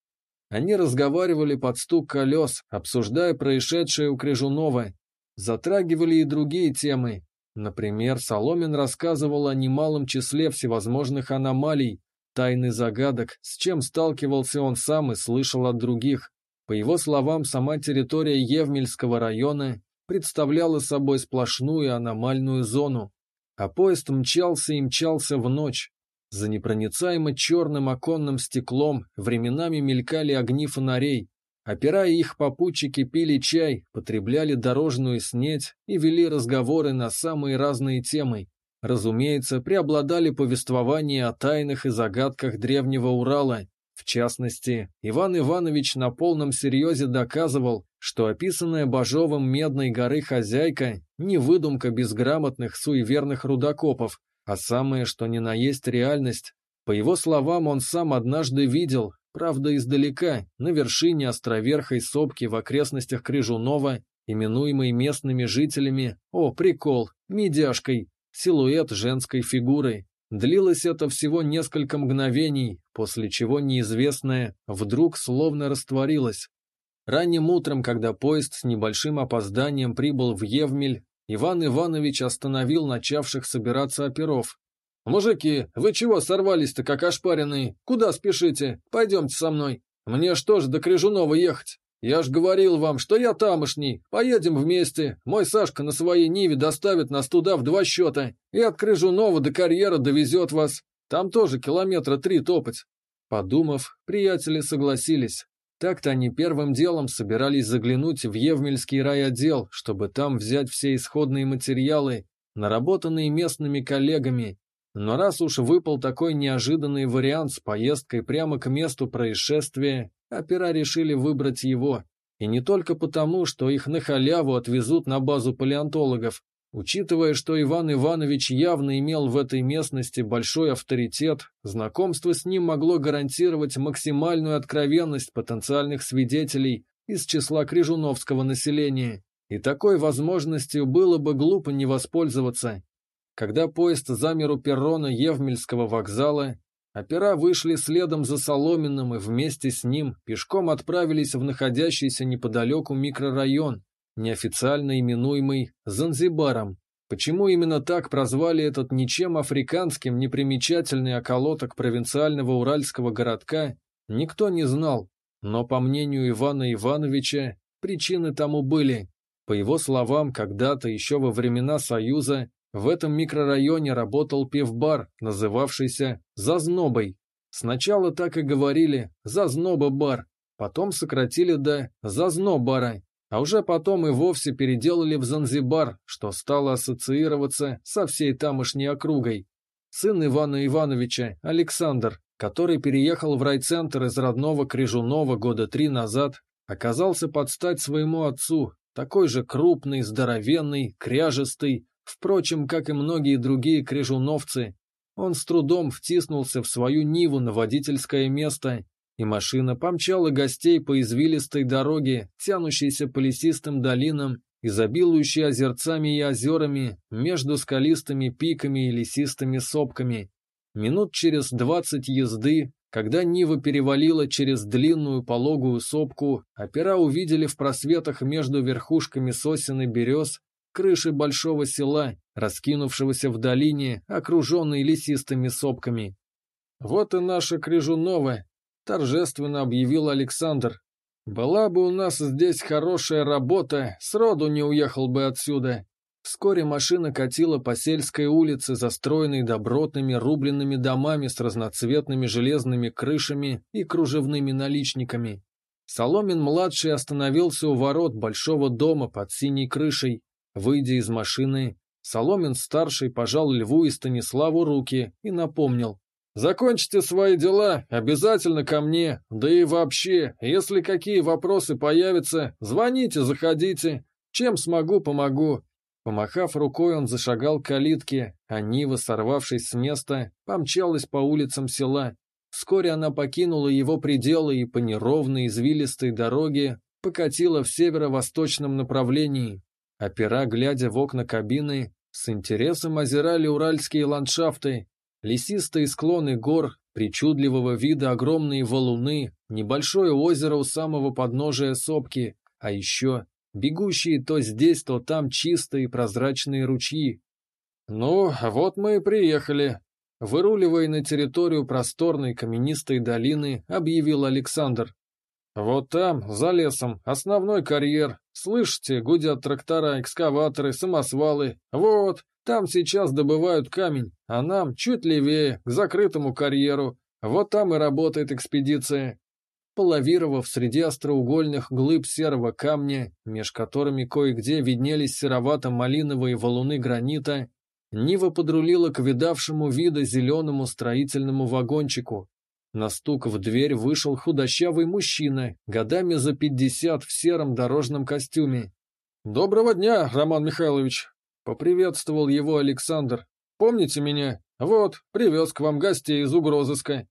Они разговаривали под стук колес, обсуждая происшедшее у Крижунова. Затрагивали и другие темы. Например, Соломин рассказывал о немалом числе всевозможных аномалий, тайны загадок, с чем сталкивался он сам и слышал от других. По его словам, сама территория Евмельского района представляла собой сплошную аномальную зону, а поезд мчался и мчался в ночь. За непроницаемо черным оконным стеклом временами мелькали огни фонарей, Опирая их попутчики пили чай, потребляли дорожную снедь и вели разговоры на самые разные темы. Разумеется, преобладали повествования о тайнах и загадках древнего Урала, в частности, Иван Иванович на полном серьезе доказывал, что описанная Бажовым Медной горы хозяйка не выдумка безграмотных суеверных рудокопов, а самое что ни на есть реальность. По его словам, он сам однажды видел, правда издалека, на вершине островерхой сопки в окрестностях Крижунова, именуемой местными жителями, о, прикол, медяшкой, силуэт женской фигуры, Длилось это всего несколько мгновений, после чего неизвестное вдруг словно растворилось. Ранним утром, когда поезд с небольшим опозданием прибыл в Евмель, Иван Иванович остановил начавших собираться оперов. «Мужики, вы чего сорвались-то, как ошпаренные? Куда спешите? Пойдемте со мной. Мне что ж до Крижунова ехать?» «Я ж говорил вам, что я тамошний. Поедем вместе. Мой Сашка на своей Ниве доставит нас туда в два счета. И от Крыжунова до карьера довезет вас. Там тоже километра три топать». Подумав, приятели согласились. Так-то они первым делом собирались заглянуть в Евмельский райотдел, чтобы там взять все исходные материалы, наработанные местными коллегами. Но раз уж выпал такой неожиданный вариант с поездкой прямо к месту происшествия, Опера решили выбрать его. И не только потому, что их на халяву отвезут на базу палеонтологов. Учитывая, что Иван Иванович явно имел в этой местности большой авторитет, знакомство с ним могло гарантировать максимальную откровенность потенциальных свидетелей из числа крижуновского населения. И такой возможностью было бы глупо не воспользоваться. Когда поезд замер у перрона Евмельского вокзала, Опера вышли следом за Соломиным и вместе с ним пешком отправились в находящийся неподалеку микрорайон, неофициально именуемый Занзибаром. Почему именно так прозвали этот ничем африканским непримечательный околоток провинциального уральского городка, никто не знал. Но, по мнению Ивана Ивановича, причины тому были. По его словам, когда-то, еще во времена Союза, в этом микрорайоне работал пивбар, называвшийся «Зазнобой». Сначала так и говорили «Зазноба-бар», потом сократили до «Зазнобара», а уже потом и вовсе переделали в Занзибар, что стало ассоциироваться со всей тамошней округой. Сын Ивана Ивановича, Александр, который переехал в райцентр из родного Крижунова года три назад, оказался под стать своему отцу, такой же крупный, здоровенный, кряжестый, Впрочем, как и многие другие крижуновцы, он с трудом втиснулся в свою Ниву на водительское место, и машина помчала гостей по извилистой дороге, тянущейся по лесистым долинам, изобилующей озерцами и озерами, между скалистыми пиками и лесистыми сопками. Минут через двадцать езды, когда Нива перевалила через длинную пологую сопку, опера увидели в просветах между верхушками сосен и берез крыши большого села, раскинувшегося в долине, окруженной лесистыми сопками. «Вот и наша Крижунова», — торжественно объявил Александр. «Была бы у нас здесь хорошая работа, сроду не уехал бы отсюда». Вскоре машина катила по сельской улице, застроенной добротными рубленными домами с разноцветными железными крышами и кружевными наличниками. Соломин-младший остановился у ворот большого дома под синей крышей, Выйдя из машины, Соломин-старший пожал Льву и Станиславу руки и напомнил. «Закончите свои дела, обязательно ко мне, да и вообще, если какие вопросы появятся, звоните, заходите, чем смогу, помогу». Помахав рукой, он зашагал к калитке, а Нива, сорвавшись с места, помчалась по улицам села. Вскоре она покинула его пределы и по неровной извилистой дороге покатила в северо-восточном направлении, Опера, глядя в окна кабины, с интересом озирали уральские ландшафты, лесистые склоны гор, причудливого вида огромные валуны, небольшое озеро у самого подножия сопки, а еще бегущие то здесь, то там чистые прозрачные ручьи. «Ну, вот мы и приехали», — выруливая на территорию просторной каменистой долины, объявил Александр. «Вот там, за лесом, основной карьер. Слышите, гудят трактора, экскаваторы, самосвалы. Вот, там сейчас добывают камень, а нам чуть левее, к закрытому карьеру. Вот там и работает экспедиция». Половировав среди остроугольных глыб серого камня, меж которыми кое-где виднелись серовато-малиновые валуны гранита, Нива подрулила к видавшему вида зеленому строительному вагончику, на стук в дверь вышел худощавый мужчина, годами за пятьдесят в сером дорожном костюме. «Доброго дня, Роман Михайлович!» — поприветствовал его Александр. «Помните меня? Вот, привез к вам гостей из угрозыска».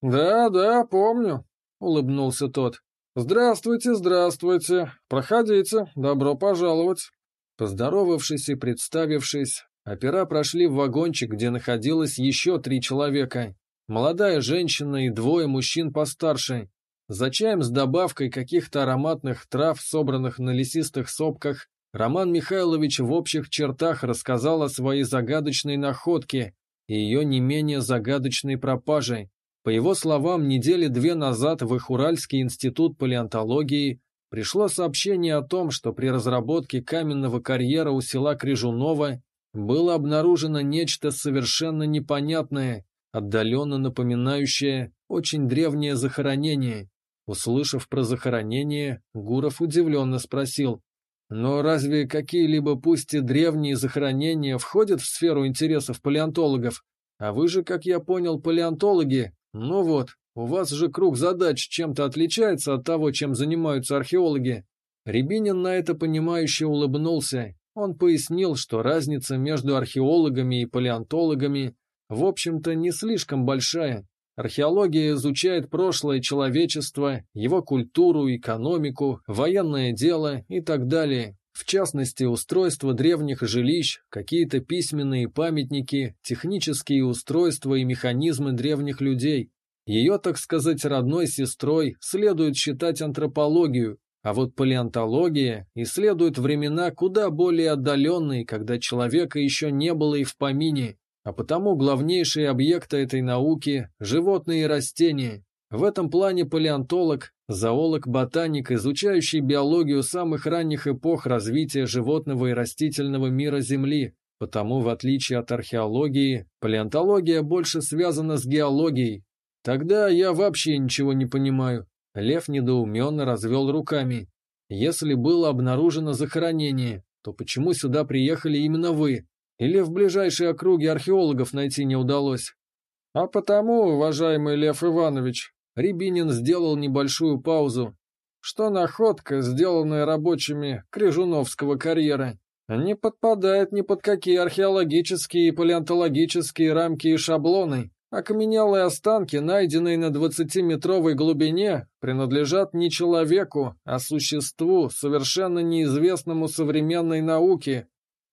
«Да, да, помню», — улыбнулся тот. «Здравствуйте, здравствуйте. Проходите, добро пожаловать». Поздоровавшись и представившись, опера прошли в вагончик, где находилось еще три человека. Молодая женщина и двое мужчин постарше. За чаем с добавкой каких-то ароматных трав, собранных на лесистых сопках, Роман Михайлович в общих чертах рассказал о своей загадочной находке и ее не менее загадочной пропаже. По его словам, недели две назад в их Уральский институт палеонтологии пришло сообщение о том, что при разработке каменного карьера у села Крижунова было обнаружено нечто совершенно непонятное отдаленно напоминающее очень древнее захоронение. Услышав про захоронение, Гуров удивленно спросил, «Но разве какие-либо пусть и древние захоронения входят в сферу интересов палеонтологов? А вы же, как я понял, палеонтологи. Ну вот, у вас же круг задач чем-то отличается от того, чем занимаются археологи». Рябинин на это понимающе улыбнулся. Он пояснил, что разница между археологами и палеонтологами в общем-то, не слишком большая. Археология изучает прошлое человечества, его культуру, экономику, военное дело и так далее. В частности, устройство древних жилищ, какие-то письменные памятники, технические устройства и механизмы древних людей. Ее, так сказать, родной сестрой следует считать антропологию, А вот палеонтология исследует времена куда более отдаленные, когда человека еще не было и в помине, а потому главнейшие объекты этой науки – животные и растения. В этом плане палеонтолог, зоолог, ботаник, изучающий биологию самых ранних эпох развития животного и растительного мира Земли, потому, в отличие от археологии, палеонтология больше связана с геологией. Тогда я вообще ничего не понимаю. Лев недоуменно развел руками. Если было обнаружено захоронение, то почему сюда приехали именно вы? Или в ближайшей округе археологов найти не удалось? А потому, уважаемый Лев Иванович, Рябинин сделал небольшую паузу, что находка, сделанная рабочими Крижуновского карьера, не подпадает ни под какие археологические и палеонтологические рамки и шаблоны. Окаменелые останки, найденные на 20-метровой глубине, принадлежат не человеку, а существу, совершенно неизвестному современной науке,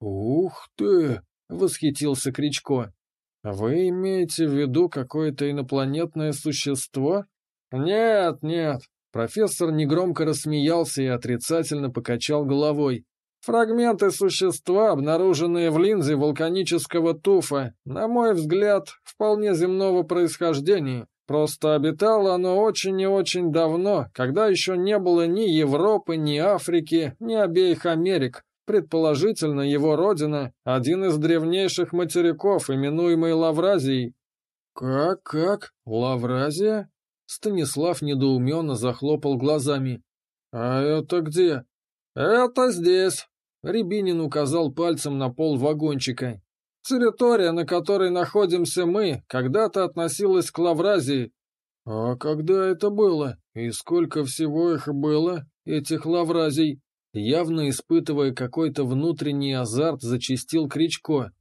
«Ух ты!» — восхитился Кричко. «Вы имеете в виду какое-то инопланетное существо?» «Нет, нет!» Профессор негромко рассмеялся и отрицательно покачал головой. Фрагменты существа, обнаруженные в линзе вулканического туфа, на мой взгляд, вполне земного происхождения. Просто обитало оно очень и очень давно, когда еще не было ни Европы, ни Африки, ни обеих Америк. Предположительно, его родина – один из древнейших материков, именуемый Лавразией. «Как, как? Лавразия?» Станислав недоуменно захлопал глазами. «А это где?» «Это здесь», — Рябинин указал пальцем на пол вагончика. «Территория, на которой находимся мы, когда-то относилась к Лавразии». «А когда это было? И сколько всего их было, этих Лавразий?» Явно испытывая какой-то внутренний азарт, зачистил Кричко.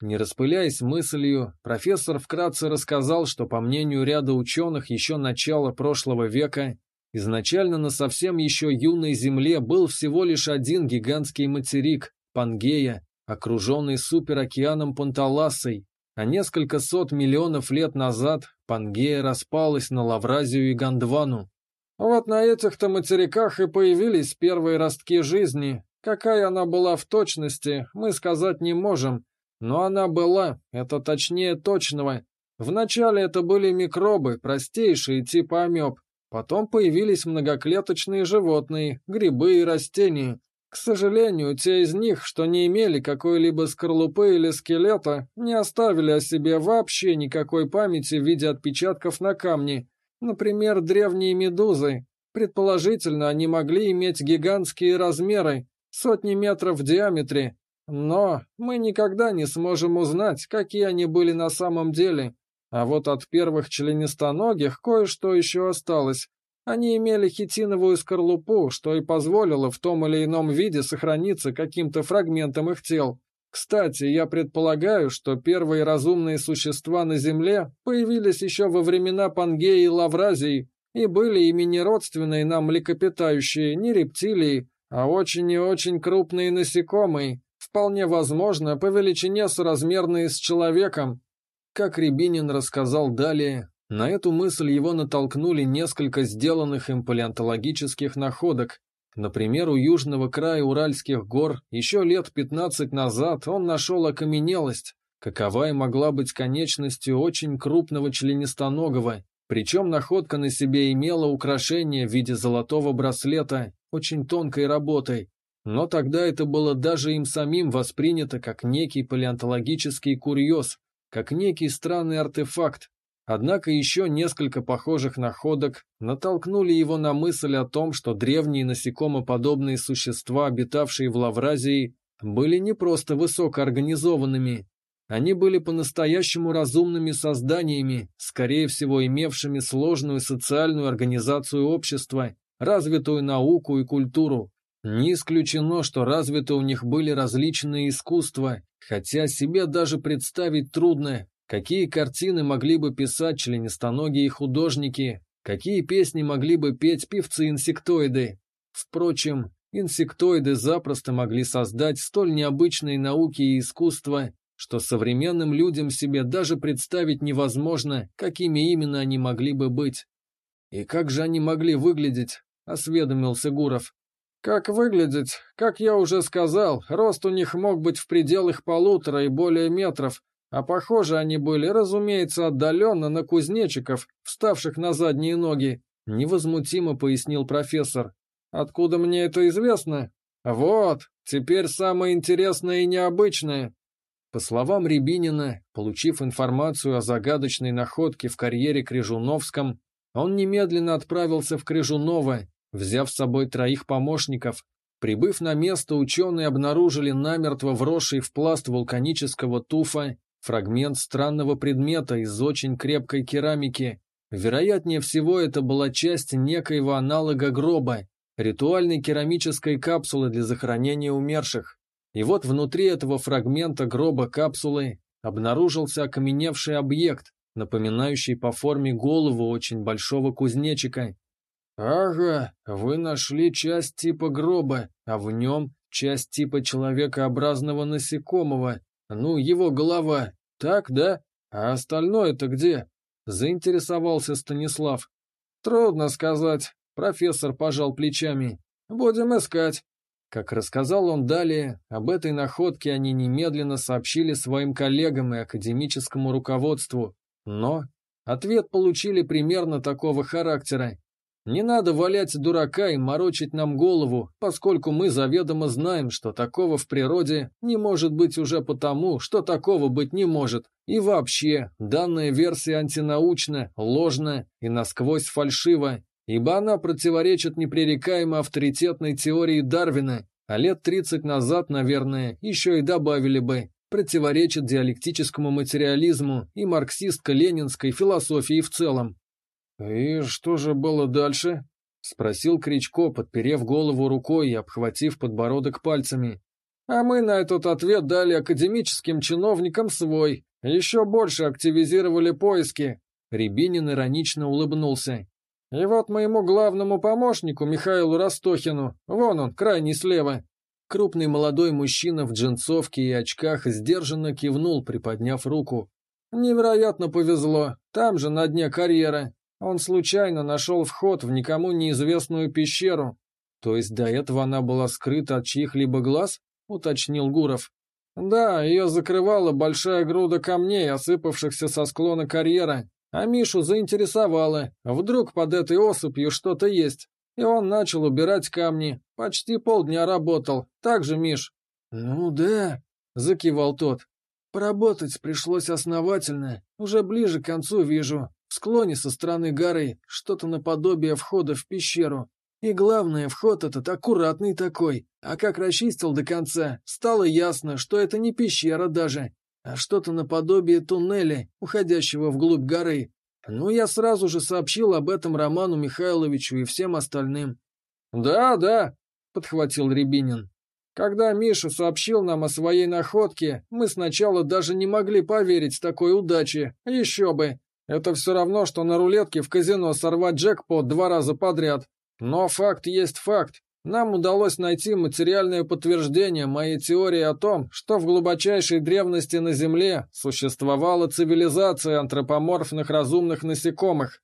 Не распыляясь мыслью, профессор вкратце рассказал, что, по мнению ряда ученых еще начала прошлого века, изначально на совсем еще юной Земле был всего лишь один гигантский материк – Пангея, окруженный суперокеаном Панталасой, а несколько сот миллионов лет назад Пангея распалась на Лавразию и Гондвану. Вот на этих-то материках и появились первые ростки жизни. Какая она была в точности, мы сказать не можем. Но она была, это точнее точного. Вначале это были микробы, простейшие, типа амеб. Потом появились многоклеточные животные, грибы и растения. К сожалению, те из них, что не имели какой-либо скорлупы или скелета, не оставили о себе вообще никакой памяти в виде отпечатков на камне, Например, древние медузы. Предположительно, они могли иметь гигантские размеры, сотни метров в диаметре. Но мы никогда не сможем узнать, какие они были на самом деле. А вот от первых членистоногих кое-что еще осталось. Они имели хитиновую скорлупу, что и позволило в том или ином виде сохраниться каким-то фрагментом их тел. Кстати, я предполагаю, что первые разумные существа на Земле появились еще во времена Пангеи и Лавразии и были ими не родственные нам млекопитающие, не рептилии, а очень и очень крупные насекомые, вполне возможно, по величине соразмерные с человеком. Как Рябинин рассказал далее, на эту мысль его натолкнули несколько сделанных им палеонтологических находок, Например, у южного края Уральских гор еще лет 15 назад он нашел окаменелость, какова и могла быть конечностью очень крупного членистоногого, причем находка на себе имела украшение в виде золотого браслета, очень тонкой работой. Но тогда это было даже им самим воспринято как некий палеонтологический курьез, как некий странный артефакт, Однако еще несколько похожих находок натолкнули его на мысль о том, что древние насекомоподобные существа, обитавшие в Лавразии, были не просто высокоорганизованными. Они были по-настоящему разумными созданиями, скорее всего имевшими сложную социальную организацию общества, развитую науку и культуру. Не исключено, что развиты у них были различные искусства, хотя себе даже представить трудно, Какие картины могли бы писать членистоногие художники, какие песни могли бы петь певцы-инсектоиды. Впрочем, инсектоиды запросто могли создать столь необычные науки и искусства, что современным людям себе даже представить невозможно, какими именно они могли бы быть. И как же они могли выглядеть? — осведомился Гуров. «Как выглядеть? Как я уже сказал, рост у них мог быть в пределах полутора и более метров, а похоже они были, разумеется, отдаленно на кузнечиков, вставших на задние ноги», — невозмутимо пояснил профессор. «Откуда мне это известно? Вот, теперь самое интересное и необычное. По словам Рябинина, получив информацию о загадочной находке в карьере Крижуновском, он немедленно отправился в Крижуново, взяв с собой троих помощников. Прибыв на место, ученые обнаружили намертво вросший в пласт вулканического туфа фрагмент странного предмета из очень крепкой керамики. Вероятнее всего, это была часть некоего аналога гроба, ритуальной керамической капсулы для захоронения умерших. И вот внутри этого фрагмента гроба капсулы обнаружился окаменевший объект, напоминающий по форме голову очень большого кузнечика. «Ага, вы нашли часть типа гроба, а в нем часть типа человекообразного насекомого. Ну, его голова. Так, да? А остальное-то где?» — заинтересовался Станислав. «Трудно сказать», — профессор пожал плечами. «Будем искать». Как рассказал он далее, об этой находке они немедленно сообщили своим коллегам и академическому руководству, но ответ получили примерно такого характера. Не надо валять дурака и морочить нам голову, поскольку мы заведомо знаем, что такого в природе не может быть уже потому, что такого быть не может. И вообще, данная версия антинаучна, ложна и насквозь фальшива, ибо она противоречит непререкаемо авторитетной теории Дарвина, а лет 30 назад, наверное, еще и добавили бы, противоречит диалектическому материализму и марксистско-ленинской философии в целом. «И что же было дальше?» — спросил Кричко, подперев голову рукой и обхватив подбородок пальцами. «А мы на этот ответ дали академическим чиновникам свой, еще больше активизировали поиски». Рябинин иронично улыбнулся. И вот моему главному помощнику, Михаилу Ростохину, вон он, крайний слева, крупный молодой мужчина в джинсовке и очках сдержанно кивнул, приподняв руку. Невероятно повезло, там же на дне карьера. Он случайно нашел вход в никому неизвестную пещеру. То есть до этого она была скрыта от чьих-либо глаз? Уточнил Гуров. Да, ее закрывала большая груда камней, осыпавшихся со склона карьера, а Мишу заинтересовало, вдруг под этой осыпью что-то есть. И он начал убирать камни. Почти полдня работал. Так же, Миш? Ну да, закивал тот. Поработать пришлось основательно. Уже ближе к концу вижу. В склоне со стороны горы что-то наподобие входа в пещеру. И главное, вход этот аккуратный такой. А как расчистил до конца, стало ясно, что это не пещера даже, а что-то наподобие туннеля, уходящего вглубь горы. Ну, я сразу же сообщил об этом Роману Михайловичу и всем остальным. «Да, да», — подхватил Рябинин. «Когда Миша сообщил нам о своей находке, мы сначала даже не могли поверить такой удаче. Еще бы. Это все равно, что на рулетке в казино сорвать джекпот два раза подряд. Но факт есть факт. Нам удалось найти материальное подтверждение моей теории о том, что в глубочайшей древности на Земле существовала цивилизация антропоморфных разумных насекомых.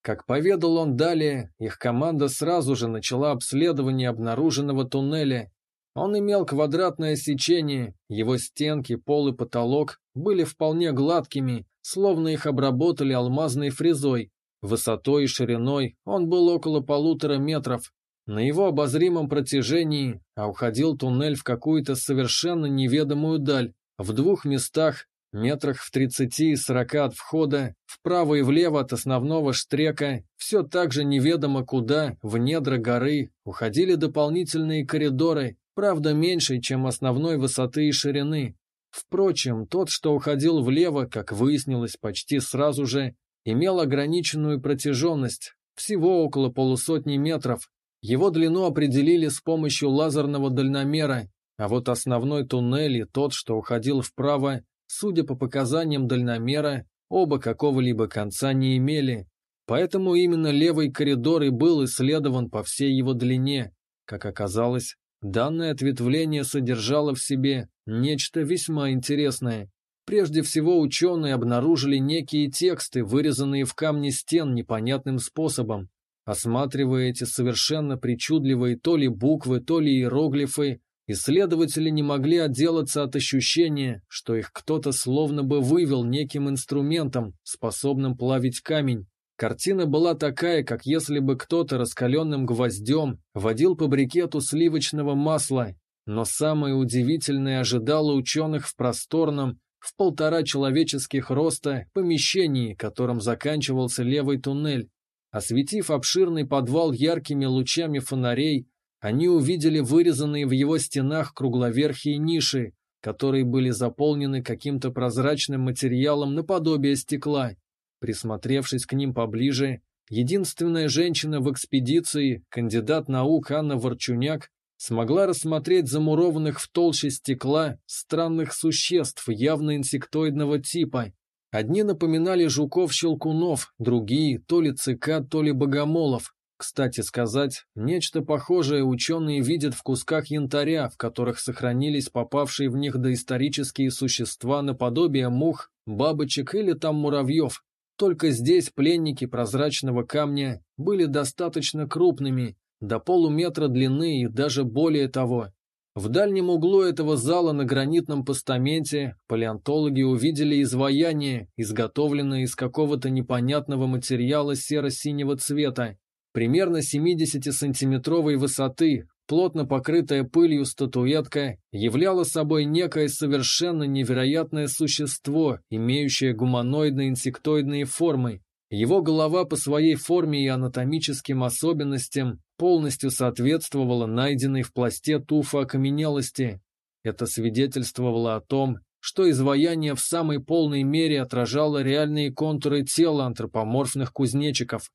Как поведал он далее, их команда сразу же начала обследование обнаруженного туннеля. Он имел квадратное сечение, его стенки, пол и потолок были вполне гладкими, словно их обработали алмазной фрезой. Высотой и шириной он был около полутора метров, на его обозримом протяжении, а уходил туннель в какую-то совершенно неведомую даль, в двух местах, метрах в тридцати и сорока от входа, вправо и влево от основного штрека, все так же неведомо куда, в недра горы, уходили дополнительные коридоры, правда меньше, чем основной высоты и ширины. Впрочем, тот, что уходил влево, как выяснилось почти сразу же, имел ограниченную протяженность, всего около полусотни метров, его длину определили с помощью лазерного дальномера, а вот основной туннель и тот, что уходил вправо, судя по показаниям дальномера, оба какого-либо конца не имели. Поэтому именно левый коридор и был исследован по всей его длине. Как оказалось, данное ответвление содержало в себе нечто весьма интересное. Прежде всего ученые обнаружили некие тексты, вырезанные в камне стен непонятным способом. Осматривая эти совершенно причудливые то ли буквы, то ли иероглифы, исследователи не могли отделаться от ощущения, что их кто-то словно бы вывел неким инструментом, способным плавить камень. Картина была такая, как если бы кто-то раскаленным гвоздем водил по брикету сливочного масла, но самое удивительное ожидало ученых в просторном, в полтора человеческих роста, помещении, которым заканчивался левый туннель. Осветив обширный подвал яркими лучами фонарей, они увидели вырезанные в его стенах кругловерхие ниши, которые были заполнены каким-то прозрачным материалом наподобие стекла. Присмотревшись к ним поближе, единственная женщина в экспедиции, кандидат наук Анна Ворчуняк, смогла рассмотреть замурованных в толще стекла странных существ явно инсектоидного типа. Одни напоминали жуков-щелкунов, другие – то ли цикад, то ли богомолов. Кстати сказать, нечто похожее ученые видят в кусках янтаря, в которых сохранились попавшие в них доисторические существа наподобие мух, бабочек или там муравьев. Только здесь пленники прозрачного камня были достаточно крупными, до полуметра длины и даже более того. В дальнем углу этого зала на гранитном постаменте палеонтологи увидели изваяние, изготовленное из какого-то непонятного материала серо-синего цвета, примерно 70-сантиметровой высоты, плотно покрытая пылью статуэтка, являла собой некое совершенно невероятное существо, имеющее гуманоидно-инсектоидные формы. Его голова по своей форме и анатомическим особенностям полностью соответствовала найденной в пласте туфа окаменелости. Это свидетельствовало о том, что изваяние в самой полной мере отражало реальные контуры тела антропоморфных кузнечиков.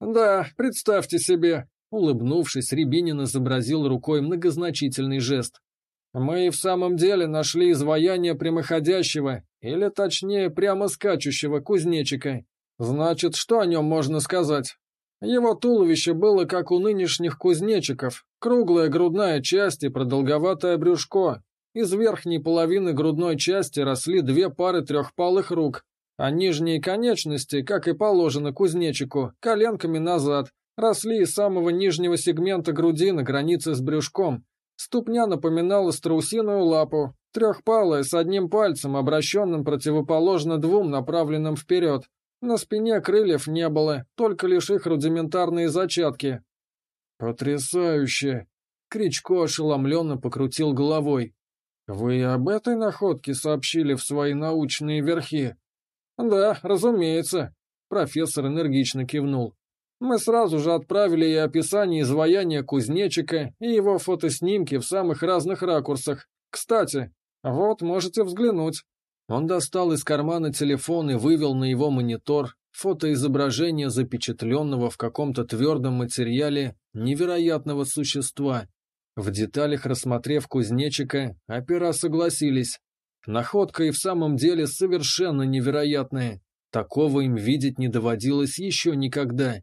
«Да, представьте себе», — улыбнувшись, Рябинин изобразил рукой многозначительный жест. «Мы и в самом деле нашли изваяние прямоходящего, или точнее прямо скачущего кузнечика. Значит, что о нем можно сказать? Его туловище было как у нынешних кузнечиков, круглая грудная часть и продолговатое брюшко. Из верхней половины грудной части росли две пары трехпалых рук, а нижние конечности, как и положено кузнечику, коленками назад, росли из самого нижнего сегмента груди на границе с брюшком. Ступня напоминала страусиную лапу, трехпалая с одним пальцем, обращенным противоположно двум, направленным вперед. На спине крыльев не было, только лишь их рудиментарные зачатки. «Потрясающе!» Кричко ошеломленно покрутил головой. «Вы об этой находке сообщили в свои научные верхи?» «Да, разумеется», — профессор энергично кивнул. «Мы сразу же отправили и описание изваяния кузнечика, и его фотоснимки в самых разных ракурсах. Кстати, вот, можете взглянуть». Он достал из кармана телефон и вывел на его монитор фотоизображение запечатленного в каком-то твердом материале невероятного существа. В деталях рассмотрев кузнечика, опера согласились. Находка и в самом деле совершенно невероятная. Такого им видеть не доводилось еще никогда.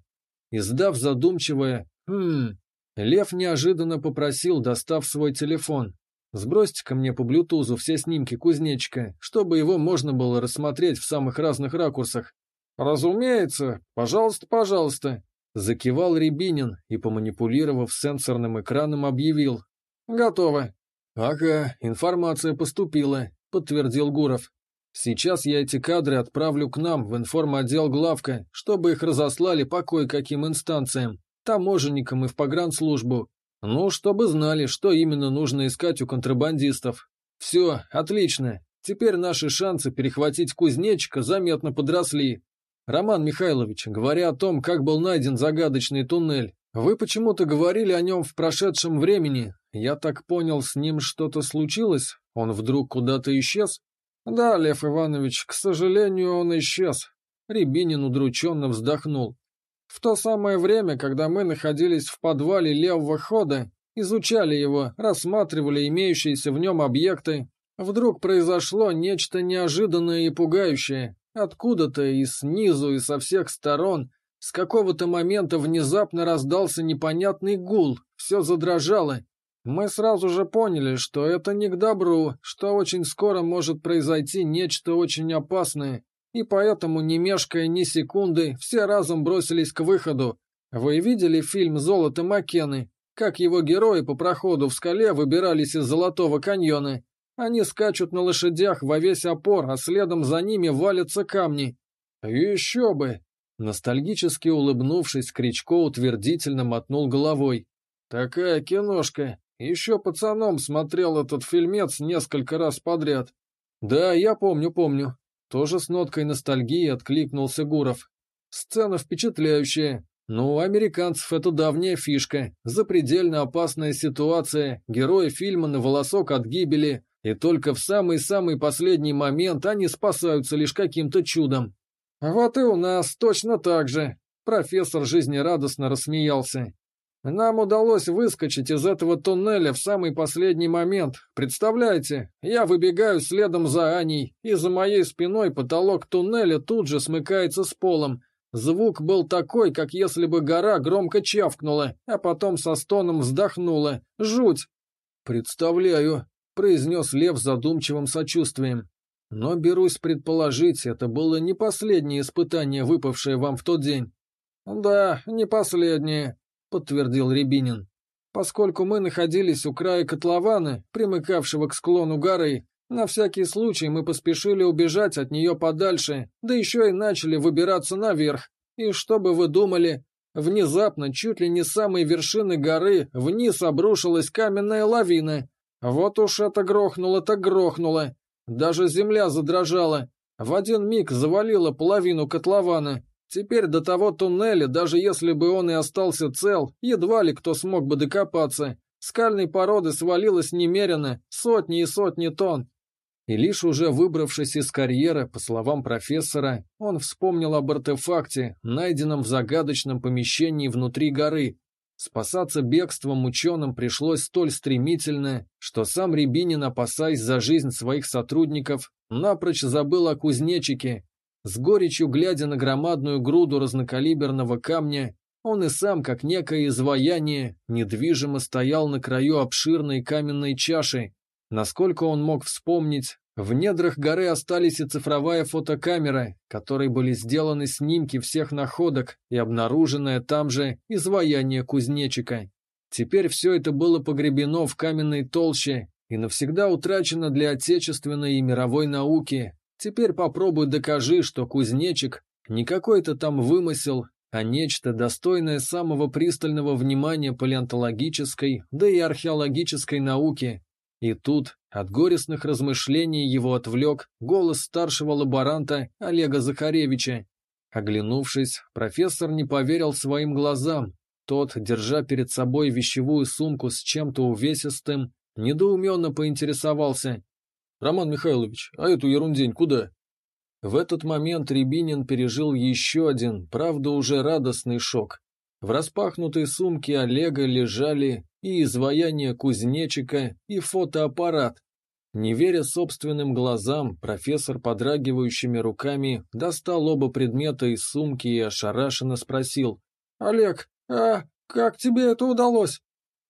Издав задумчивое «Хм», Лев неожиданно попросил, достав свой телефон. Сбросьте ко мне по блютузу все снимки кузнечика, чтобы его можно было рассмотреть в самых разных ракурсах. Разумеется, пожалуйста, пожалуйста, закивал Рябинин и, поманипулировав сенсорным экраном, объявил. Готово. Ага, информация поступила, подтвердил Гуров. Сейчас я эти кадры отправлю к нам в информотдел главка, чтобы их разослали по кое-каким инстанциям, таможенникам и в погранслужбу, ну, чтобы знали, что именно нужно искать у контрабандистов. Все, отлично. Теперь наши шансы перехватить кузнечика заметно подросли. Роман Михайлович, говоря о том, как был найден загадочный туннель, вы почему-то говорили о нем в прошедшем времени. Я так понял, с ним что-то случилось? Он вдруг куда-то исчез? Да, Лев Иванович, к сожалению, он исчез. Рябинин удрученно вздохнул. В то самое время, когда мы находились в подвале левого хода, изучали его, рассматривали имеющиеся в нем объекты, вдруг произошло нечто неожиданное и пугающее. Откуда-то и снизу, и со всех сторон, с какого-то момента внезапно раздался непонятный гул, все задрожало. Мы сразу же поняли, что это не к добру, что очень скоро может произойти нечто очень опасное, и поэтому, не мешкая ни секунды, все разом бросились к выходу. Вы видели фильм «Золото Маккены»? Как его герои по проходу в скале выбирались из Золотого каньона? Они скачут на лошадях во весь опор, а следом за ними валятся камни. Еще бы! Ностальгически улыбнувшись, Кричко утвердительно мотнул головой. Такая киношка. Еще пацаном смотрел этот фильмец несколько раз подряд. Да, я помню, помню. Тоже с ноткой ностальгии откликнулся Гуров. Сцена впечатляющая. Ну, у американцев это давняя фишка. Запредельно опасная ситуация, герои фильма на волосок от гибели, и только в самый-самый последний момент они спасаются лишь каким-то чудом. Вот и у нас точно так же. Профессор жизнерадостно рассмеялся. Нам удалось выскочить из этого туннеля в самый последний момент. Представляете, я выбегаю следом за Аней, и за моей спиной потолок туннеля тут же смыкается с полом. Звук был такой, как если бы гора громко чавкнула, а потом со стоном вздохнула. Жуть! Представляю, произнес Лев задумчивым сочувствием. Но берусь предположить, это было не последнее испытание, выпавшее вам в тот день. Да, не последнее, — подтвердил Рябинин. «Поскольку мы находились у края котлована, примыкавшего к склону горы, на всякий случай мы поспешили убежать от нее подальше, да еще и начали выбираться наверх. И что бы вы думали, внезапно, чуть ли не с самой вершины горы, вниз обрушилась каменная лавина. Вот уж это грохнуло так грохнуло. Даже земля задрожала. В один миг завалила половину котлована. Теперь до того туннеля, даже если бы он и остался цел, едва ли кто смог бы докопаться. Скальной породы свалилось немерено, сотни и сотни тонн. И лишь уже выбравшись из карьера, по словам профессора, он вспомнил об артефакте, найденном в загадочном помещении внутри горы. Спасаться бегством ученым пришлось столь стремительно, что сам Рябинин, опасаясь за жизнь своих сотрудников, напрочь забыл о кузнечике с горечью глядя на громадную груду разнокалиберного камня, он и сам, как некое изваяние, недвижимо стоял на краю обширной каменной чаши. Насколько он мог вспомнить, в недрах горы остались и цифровая фотокамера, которой были сделаны снимки всех находок и обнаруженное там же изваяние кузнечика. Теперь все это было погребено в каменной толще и навсегда утрачено для отечественной и мировой науки, Теперь попробуй докажи, что кузнечик не какой-то там вымысел, а нечто достойное самого пристального внимания палеонтологической, да и археологической науки. И тут от горестных размышлений его отвлек голос старшего лаборанта Олега Захаревича. Оглянувшись, профессор не поверил своим глазам. Тот, держа перед собой вещевую сумку с чем-то увесистым, недоуменно поинтересовался. «Роман Михайлович, а эту ерундень куда?» В этот момент Рябинин пережил еще один, правда уже радостный шок. В распахнутой сумке Олега лежали и изваяние кузнечика, и фотоаппарат. Не веря собственным глазам, профессор подрагивающими руками достал оба предмета из сумки и ошарашенно спросил. «Олег, а как тебе это удалось?»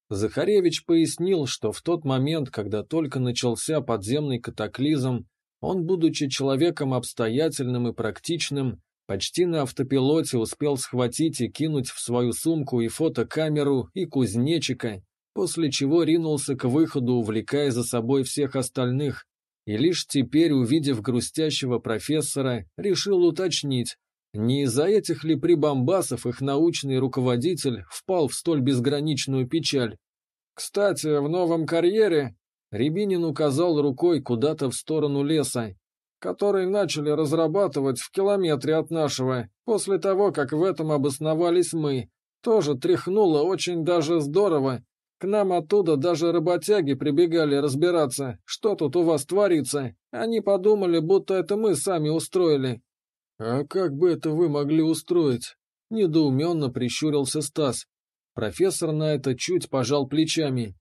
Захаревич пояснил, что в тот момент, когда только начался подземный катаклизм, он, будучи человеком обстоятельным и практичным, почти на автопилоте успел схватить и кинуть в свою сумку и фотокамеру, и кузнечика, после чего ринулся к выходу, увлекая за собой всех остальных, и лишь теперь, увидев грустящего профессора, решил уточнить, не из-за этих ли прибамбасов их научный руководитель впал в столь безграничную печаль? Кстати, в новом карьере Рябинин указал рукой куда-то в сторону леса, который начали разрабатывать в километре от нашего, после того, как в этом обосновались мы. Тоже тряхнуло очень даже здорово. К нам оттуда даже работяги прибегали разбираться, что тут у вас творится. Они подумали, будто это мы сами устроили. «А как бы это вы могли устроить?» — недоуменно прищурился Стас. Профессор на это чуть пожал плечами.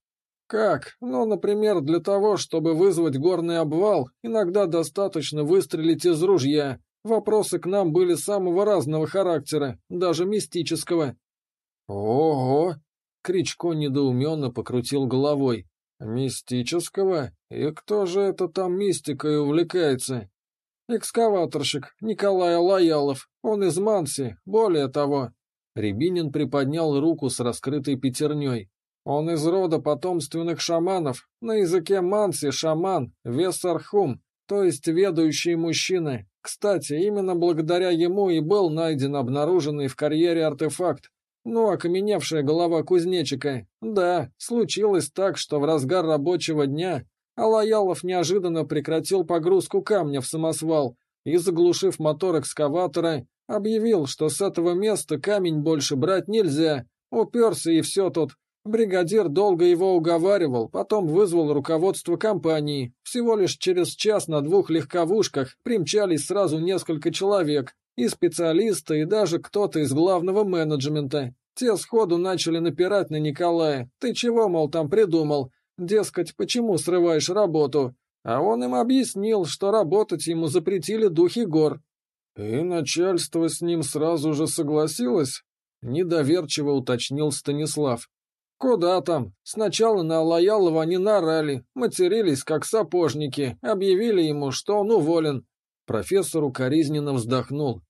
«Как? Ну, например, для того, чтобы вызвать горный обвал, иногда достаточно выстрелить из ружья. Вопросы к нам были самого разного характера, даже мистического». «Ого!» — Кричко недоуменно покрутил головой. «Мистического? И кто же это там мистикой увлекается?» Экскаваторщик Николай Лоялов. Он из Манси, более того. Рябинин приподнял руку с раскрытой пятерней. Он из рода потомственных шаманов, на языке манси шаман, весархум, то есть ведающий мужчина. Кстати, именно благодаря ему и был найден обнаруженный в карьере артефакт. Ну, окаменевшая голова кузнечика. Да, случилось так, что в разгар рабочего дня Алаялов неожиданно прекратил погрузку камня в самосвал и, заглушив мотор экскаватора, объявил, что с этого места камень больше брать нельзя. Уперся и все тут. Бригадир долго его уговаривал, потом вызвал руководство компании. Всего лишь через час на двух легковушках примчались сразу несколько человек, и специалисты, и даже кто-то из главного менеджмента. Те сходу начали напирать на Николая. «Ты чего, мол, там придумал? Дескать, почему срываешь работу? А он им объяснил, что работать ему запретили духи гор. И начальство с ним сразу же согласилось? Недоверчиво уточнил Станислав. Куда там? Сначала на Алаялова они нарали, матерились как сапожники, объявили ему, что он уволен. Профессор укоризненно вздохнул.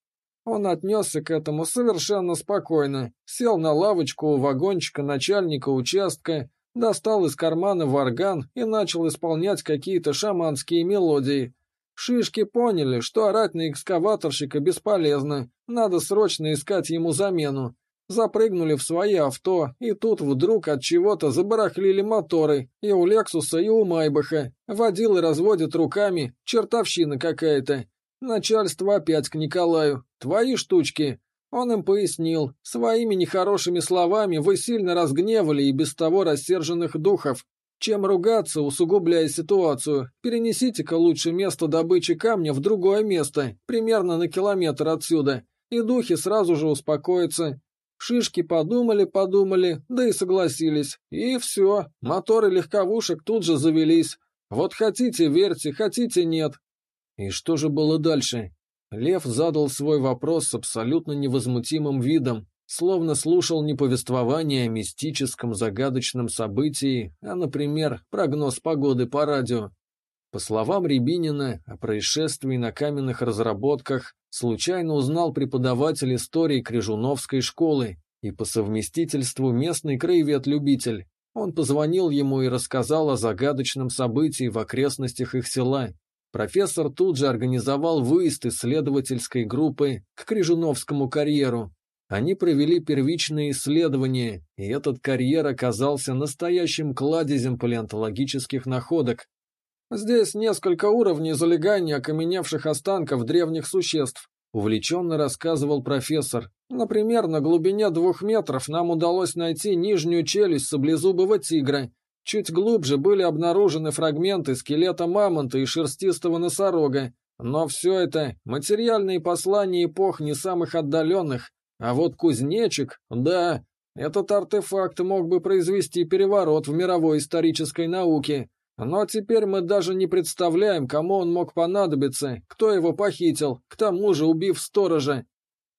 Он отнесся к этому совершенно спокойно, сел на лавочку у вагончика начальника участка, достал из кармана варган и начал исполнять какие-то шаманские мелодии. Шишки поняли, что орать на экскаваторщика бесполезно, надо срочно искать ему замену. Запрыгнули в свои авто, и тут вдруг от чего-то забарахлили моторы, и у Лексуса, и у Майбаха. Водилы разводят руками, чертовщина какая-то. Начальство опять к Николаю. Твои штучки. Он им пояснил, своими нехорошими словами вы сильно разгневали и без того рассерженных духов. Чем ругаться, усугубляя ситуацию, перенесите-ка лучше место добычи камня в другое место, примерно на километр отсюда, и духи сразу же успокоятся. Шишки подумали-подумали, да и согласились. И все, моторы легковушек тут же завелись. Вот хотите верьте, хотите нет. И что же было дальше? Лев задал свой вопрос с абсолютно невозмутимым видом, словно слушал не повествование о мистическом загадочном событии, а, например, прогноз погоды по радио. По словам Рябинина, о происшествии на каменных разработках случайно узнал преподаватель истории Крижуновской школы и по совместительству местный краевед-любитель. Он позвонил ему и рассказал о загадочном событии в окрестностях их села, Профессор тут же организовал выезд исследовательской группы к Крижуновскому карьеру. Они провели первичные исследования, и этот карьер оказался настоящим кладезем палеонтологических находок. Здесь несколько уровней залегания окаменевших останков древних существ, увлеченно рассказывал профессор. Например, на глубине двух метров нам удалось найти нижнюю челюсть саблезубого тигра, Чуть глубже были обнаружены фрагменты скелета мамонта и шерстистого носорога, но все это материальные послания эпох не самых отдаленных. А вот кузнечик, да, этот артефакт мог бы произвести переворот в мировой исторической науке. Но теперь мы даже не представляем, кому он мог понадобиться, кто его похитил, к тому же убив сторожа.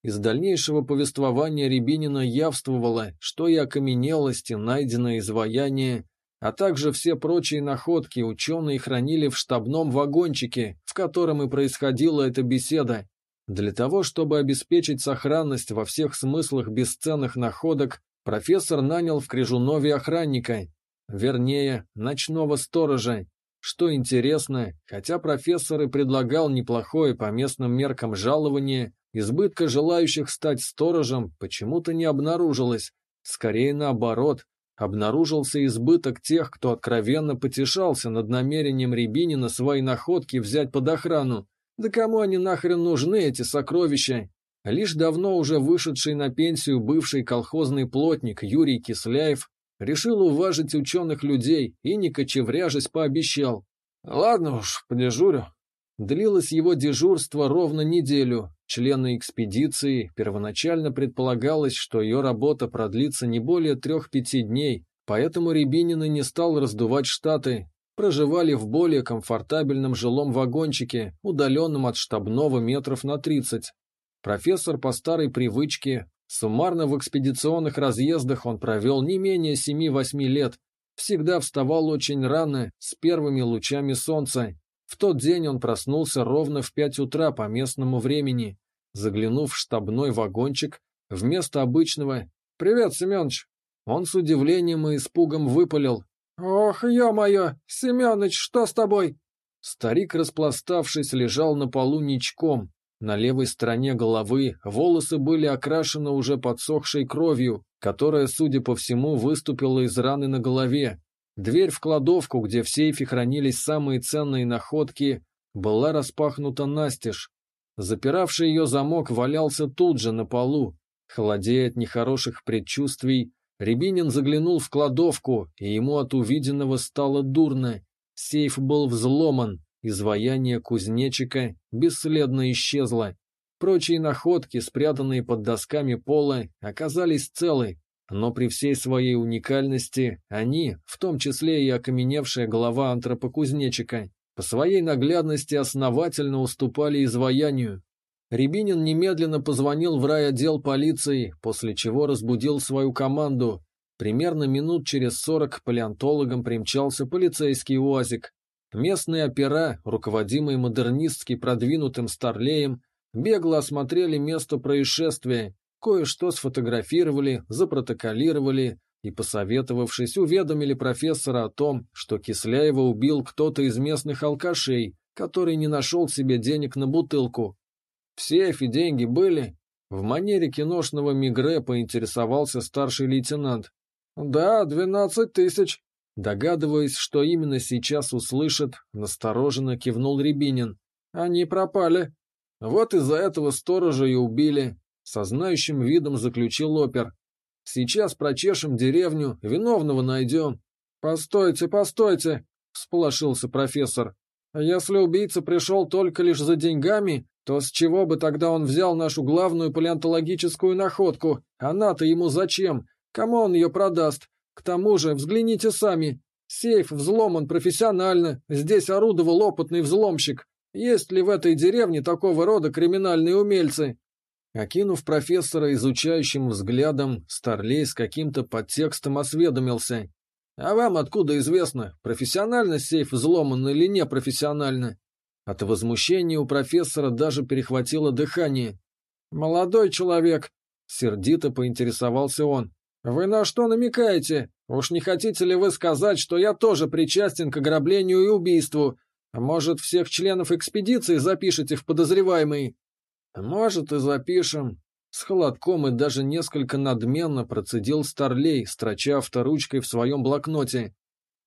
Из дальнейшего повествования Рябинина явствовало, что и окаменелости, найденное изваяние, а также все прочие находки ученые хранили в штабном вагончике, в котором и происходила эта беседа. Для того, чтобы обеспечить сохранность во всех смыслах бесценных находок, профессор нанял в Крижунове охранника, вернее, ночного сторожа. Что интересно, хотя профессор и предлагал неплохое по местным меркам жалование, избытка желающих стать сторожем почему-то не обнаружилось. Скорее наоборот, обнаружился избыток тех, кто откровенно потешался над намерением Рябинина свои находки взять под охрану. Да кому они нахрен нужны, эти сокровища? Лишь давно уже вышедший на пенсию бывший колхозный плотник Юрий Кисляев решил уважить ученых людей и, не кочевряжась, пообещал. «Ладно уж, подежурю». Длилось его дежурство ровно неделю. Члены экспедиции первоначально предполагалось, что ее работа продлится не более трех-пяти дней, поэтому Рябинин не стал раздувать штаты. Проживали в более комфортабельном жилом вагончике, удаленном от штабного метров на тридцать. Профессор по старой привычке, суммарно в экспедиционных разъездах он провел не менее семи-восьми лет, всегда вставал очень рано, с первыми лучами солнца, в тот день он проснулся ровно в пять утра по местному времени. Заглянув в штабной вагончик, вместо обычного «Привет, Семенович!» он с удивлением и испугом выпалил. «Ох, ё-моё! Семёныч, что с тобой?» Старик, распластавшись, лежал на полу ничком. На левой стороне головы волосы были окрашены уже подсохшей кровью, которая, судя по всему, выступила из раны на голове. Дверь в кладовку, где в сейфе хранились самые ценные находки, была распахнута настежь. Запиравший ее замок валялся тут же на полу. Холодея от нехороших предчувствий, Рябинин заглянул в кладовку, и ему от увиденного стало дурно. Сейф был взломан, изваяние кузнечика бесследно исчезло. Прочие находки, спрятанные под досками пола, оказались целы, но при всей своей уникальности они, в том числе и окаменевшая голова антропокузнечика, по своей наглядности основательно уступали изваянию. Рябинин немедленно позвонил в райотдел полиции, после чего разбудил свою команду. Примерно минут через сорок палеонтологам примчался полицейский УАЗик. Местные опера, руководимые модернистски продвинутым старлеем, бегло осмотрели место происшествия, кое-что сфотографировали, запротоколировали и, посоветовавшись, уведомили профессора о том, что Кисляева убил кто-то из местных алкашей, который не нашел себе денег на бутылку. В сейфе деньги были? В манере киношного мигре поинтересовался старший лейтенант. «Да, двенадцать тысяч», Догадываясь, что именно сейчас услышит, настороженно кивнул Рябинин. «Они пропали. Вот из-за этого сторожа и убили», — со знающим видом заключил опер. «Сейчас прочешем деревню, виновного найдем». «Постойте, постойте», — всполошился профессор. «Если убийца пришел только лишь за деньгами, то с чего бы тогда он взял нашу главную палеонтологическую находку? Она-то ему зачем? Кому он ее продаст? К тому же, взгляните сами. Сейф взломан профессионально, здесь орудовал опытный взломщик. Есть ли в этой деревне такого рода криминальные умельцы? Окинув профессора изучающим взглядом, Старлей с каким-то подтекстом осведомился. «А вам откуда известно, профессионально сейф взломан или непрофессионально?» От возмущения у профессора даже перехватило дыхание. «Молодой человек», — сердито поинтересовался он, «Вы на что намекаете? Уж не хотите ли вы сказать, что я тоже причастен к ограблению и убийству? Может, всех членов экспедиции запишете в подозреваемые?» «Может, и запишем». С холодком и даже несколько надменно процедил Старлей, строча авторучкой в своем блокноте.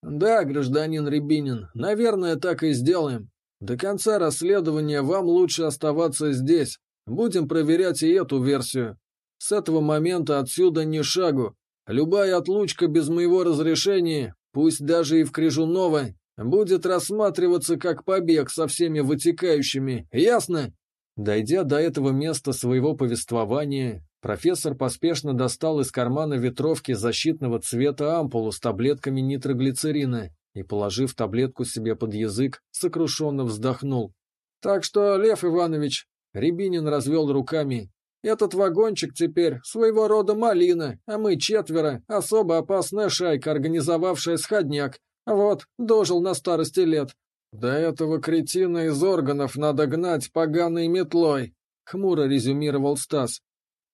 «Да, гражданин Рябинин, наверное, так и сделаем. До конца расследования вам лучше оставаться здесь. Будем проверять и эту версию. С этого момента отсюда ни шагу. Любая отлучка без моего разрешения, пусть даже и в Крижунова, будет рассматриваться как побег со всеми вытекающими. Ясно? Дойдя до этого места своего повествования, профессор поспешно достал из кармана ветровки защитного цвета ампулу с таблетками нитроглицерина и, положив таблетку себе под язык, сокрушенно вздохнул. «Так что, Лев Иванович...» Рябинин развел руками. Этот вагончик теперь своего рода малина, а мы четверо, особо опасная шайка, организовавшая сходняк. Вот, дожил на старости лет. До этого кретина из органов надо гнать поганой метлой, хмуро резюмировал Стас.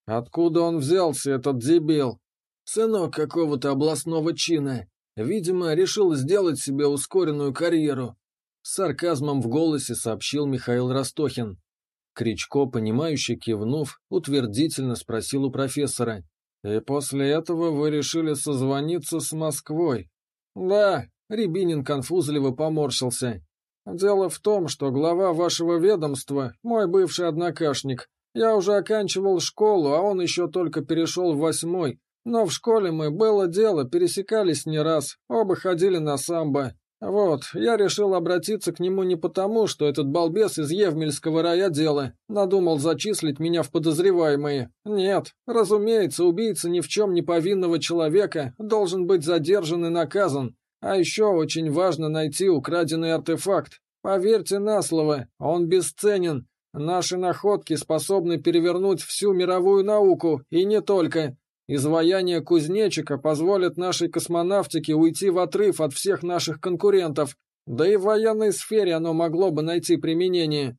Откуда он взялся, этот дебил? Сынок какого-то областного чина. Видимо, решил сделать себе ускоренную карьеру. С сарказмом в голосе сообщил Михаил Ростохин. Кричко, понимающе кивнув, утвердительно спросил у профессора. «И после этого вы решили созвониться с Москвой?» «Да», — Рябинин конфузливо поморщился. «Дело в том, что глава вашего ведомства — мой бывший однокашник. Я уже оканчивал школу, а он еще только перешел в восьмой. Но в школе мы, было дело, пересекались не раз, оба ходили на самбо. Вот, я решил обратиться к нему не потому, что этот балбес из Евмельского райотдела надумал зачислить меня в подозреваемые. Нет, разумеется, убийца ни в чем не повинного человека должен быть задержан и наказан. А еще очень важно найти украденный артефакт. Поверьте на слово, он бесценен. Наши находки способны перевернуть всю мировую науку, и не только. Изваяние кузнечика позволит нашей космонавтике уйти в отрыв от всех наших конкурентов, да и в военной сфере оно могло бы найти применение.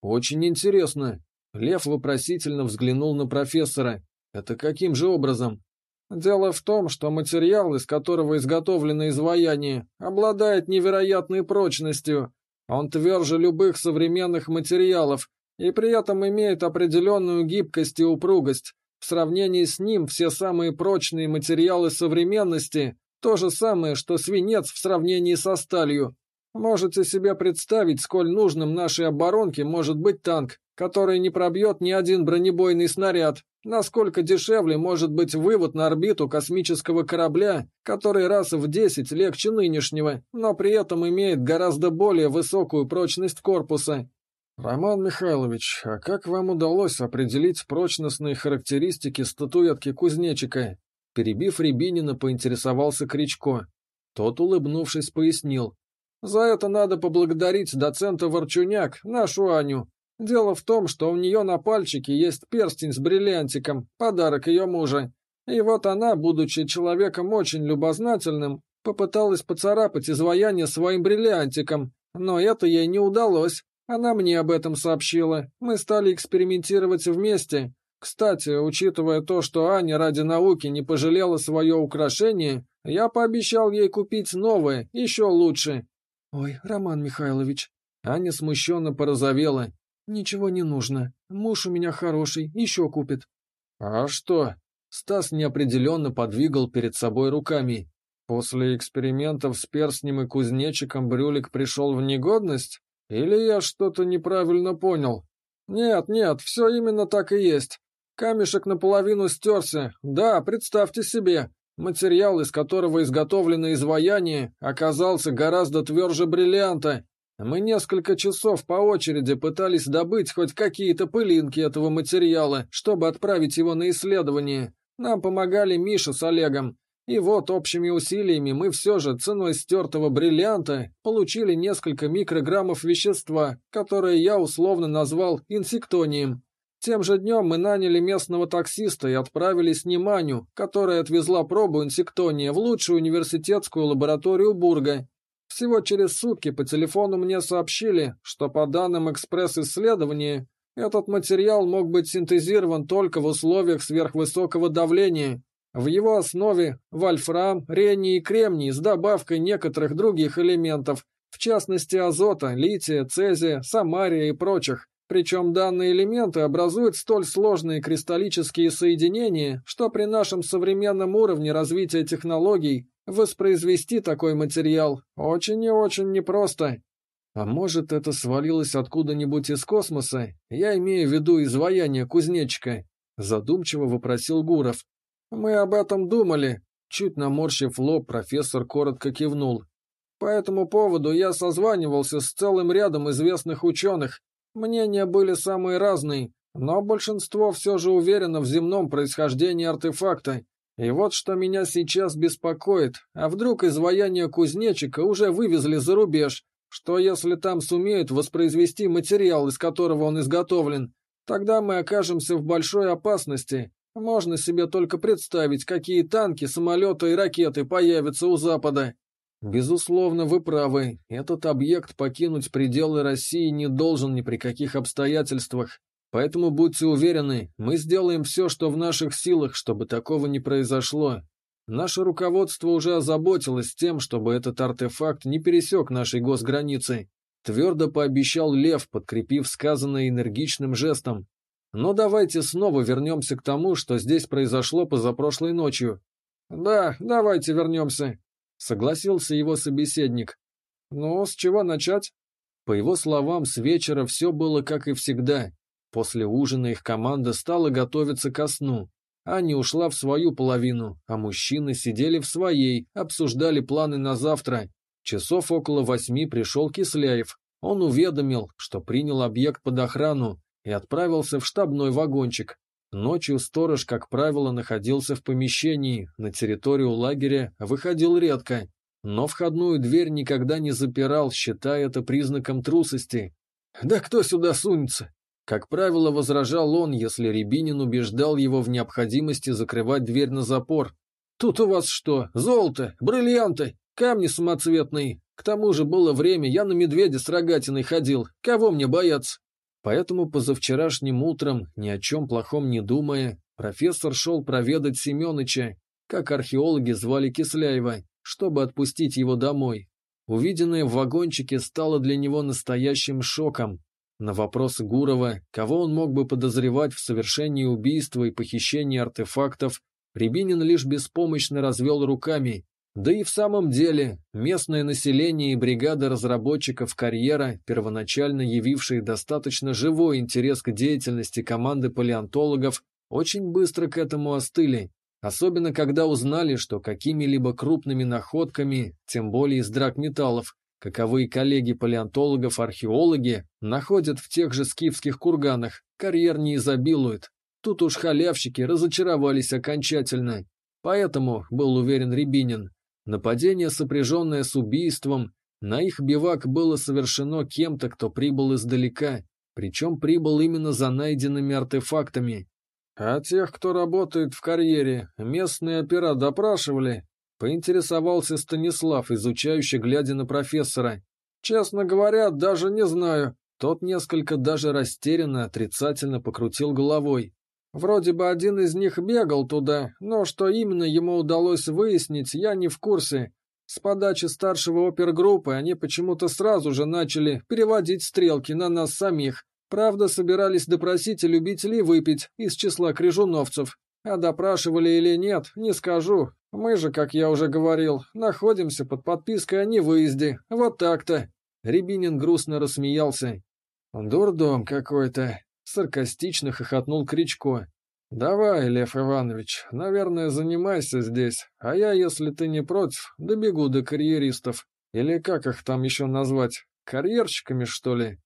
Очень интересно. Лев вопросительно взглянул на профессора. Это каким же образом? Дело в том, что материал, из которого изготовлено изваяние, обладает невероятной прочностью. Он тверже любых современных материалов и при этом имеет определенную гибкость и упругость. В сравнении с ним все самые прочные материалы современности – то же самое, что свинец в сравнении со сталью. Можете себе представить, сколь нужным нашей оборонке может быть танк, который не пробьет ни один бронебойный снаряд. Насколько дешевле может быть вывод на орбиту космического корабля, который раз в 10 легче нынешнего, но при этом имеет гораздо более высокую прочность корпуса. Роман Михайлович, а как вам удалось определить прочностные характеристики статуэтки кузнечика? Перебив Рябинина, поинтересовался Кричко. Тот, улыбнувшись, пояснил. За это надо поблагодарить доцента Ворчуняк, нашу Аню. Дело в том, что у нее на пальчике есть перстень с бриллиантиком, подарок ее мужа. И вот она, будучи человеком очень любознательным, попыталась поцарапать изваяние своим бриллиантиком, но это ей не удалось. Она мне об этом сообщила. Мы стали экспериментировать вместе. Кстати, учитывая то, что Аня ради науки не пожалела свое украшение, я пообещал ей купить новое, еще лучше. Ой, Роман Михайлович. Аня смущенно порозовела. «Ничего не нужно. Муж у меня хороший, еще купит». «А что?» Стас неопределенно подвигал перед собой руками. После экспериментов с перстнем и кузнечиком Брюлик пришел в негодность? Или я что-то неправильно понял? Нет, нет, все именно так и есть. Камешек наполовину стерся. Да, представьте себе. Материал, из которого изготовлено изваяние, оказался гораздо тверже бриллианта, мы несколько часов по очереди пытались добыть хоть какие-то пылинки этого материала, чтобы отправить его на исследование. Нам помогали Миша с Олегом. И вот общими усилиями мы все же ценой стертого бриллианта получили несколько микрограммов вещества, которое я условно назвал инсектонием. Тем же днем мы наняли местного таксиста и отправились Неманю, которая отвезла пробу инсектония в лучшую университетскую лабораторию Бурга, всего через сутки по телефону мне сообщили, что по данным экспресс-исследования, этот материал мог быть синтезирован только в условиях сверхвысокого давления. В его основе вольфрам, рений и кремний с добавкой некоторых других элементов, в частности азота, лития, цезия, самария и прочих. Причем данные элементы образуют столь сложные кристаллические соединения, что при нашем современном уровне развития технологий Воспроизвести такой материал очень и очень непросто. А может, это свалилось откуда-нибудь из космоса? Я имею в виду изваяние кузнечика. Задумчиво вопросил Гуров. Мы об этом думали. Чуть наморщив лоб, профессор коротко кивнул. По этому поводу я созванивался с целым рядом известных ученых. Мнения были самые разные, но большинство все же уверено в земном происхождении артефакта и вот что меня сейчас беспокоит, а вдруг изваяние кузнечика уже вывезли за рубеж, что если там сумеют воспроизвести материал, из которого он изготовлен, тогда мы окажемся в большой опасности. Можно себе только представить, какие танки, самолеты и ракеты появятся у Запада. Безусловно, вы правы, этот объект покинуть пределы России не должен ни при каких обстоятельствах. Поэтому будьте уверены, мы сделаем все, что в наших силах, чтобы такого не произошло. Наше руководство уже озаботилось тем, чтобы этот артефакт не пересек нашей госграницы. Твердо пообещал Лев, подкрепив сказанное энергичным жестом. Но давайте снова вернемся к тому, что здесь произошло позапрошлой ночью. Да, давайте вернемся, согласился его собеседник. Ну, с чего начать? По его словам, с вечера все было как и всегда. После ужина их команда стала готовиться ко сну. Аня ушла в свою половину, а мужчины сидели в своей, обсуждали планы на завтра. Часов около восьми пришел Кисляев. Он уведомил, что принял объект под охрану и отправился в штабной вагончик. Ночью сторож, как правило, находился в помещении, на территорию лагеря выходил редко, но входную дверь никогда не запирал, считая это признаком трусости. «Да кто сюда сунется?» Как правило, возражал он, если Рябинин убеждал его в необходимости закрывать дверь на запор. «Тут у вас что, золото, бриллианты, камни самоцветные. К тому же было время, я на медведя с рогатиной ходил. Кого мне бояться?» Поэтому позавчерашним утром, ни о чем плохом не думая, профессор шел проведать Семеныча, как археологи звали Кисляева, чтобы отпустить его домой. Увиденное в вагончике стало для него настоящим шоком. На вопрос Гурова, кого он мог бы подозревать в совершении убийства и похищении артефактов, Рябинин лишь беспомощно развел руками. Да и в самом деле, местное население и бригада разработчиков карьера, первоначально явившие достаточно живой интерес к деятельности команды палеонтологов, очень быстро к этому остыли, особенно когда узнали, что какими-либо крупными находками, тем более из драгметаллов, каковые коллеги-палеонтологов-археологи находят в тех же скифских курганах, карьер не изобилует. Тут уж халявщики разочаровались окончательно. Поэтому, был уверен Рябинин, нападение, сопряженное с убийством, на их бивак было совершено кем-то, кто прибыл издалека, причем прибыл именно за найденными артефактами. А тех, кто работает в карьере, местные опера допрашивали, поинтересовался Станислав, изучающий, глядя на профессора. Честно говоря, даже не знаю. Тот несколько даже растерянно, отрицательно покрутил головой. Вроде бы один из них бегал туда, но что именно ему удалось выяснить, я не в курсе. С подачи старшего опергруппы они почему-то сразу же начали переводить стрелки на нас самих. Правда, собирались допросить любителей выпить из числа крижуновцев. А допрашивали или нет, не скажу. Мы же, как я уже говорил, находимся под подпиской о невыезде. Вот так-то. Рябинин грустно рассмеялся. «Дурдом какой-то. Саркастично хохотнул Кричко. «Давай, Лев Иванович, наверное, занимайся здесь, а я, если ты не против, добегу до карьеристов. Или как их там еще назвать? Карьерщиками, что ли?»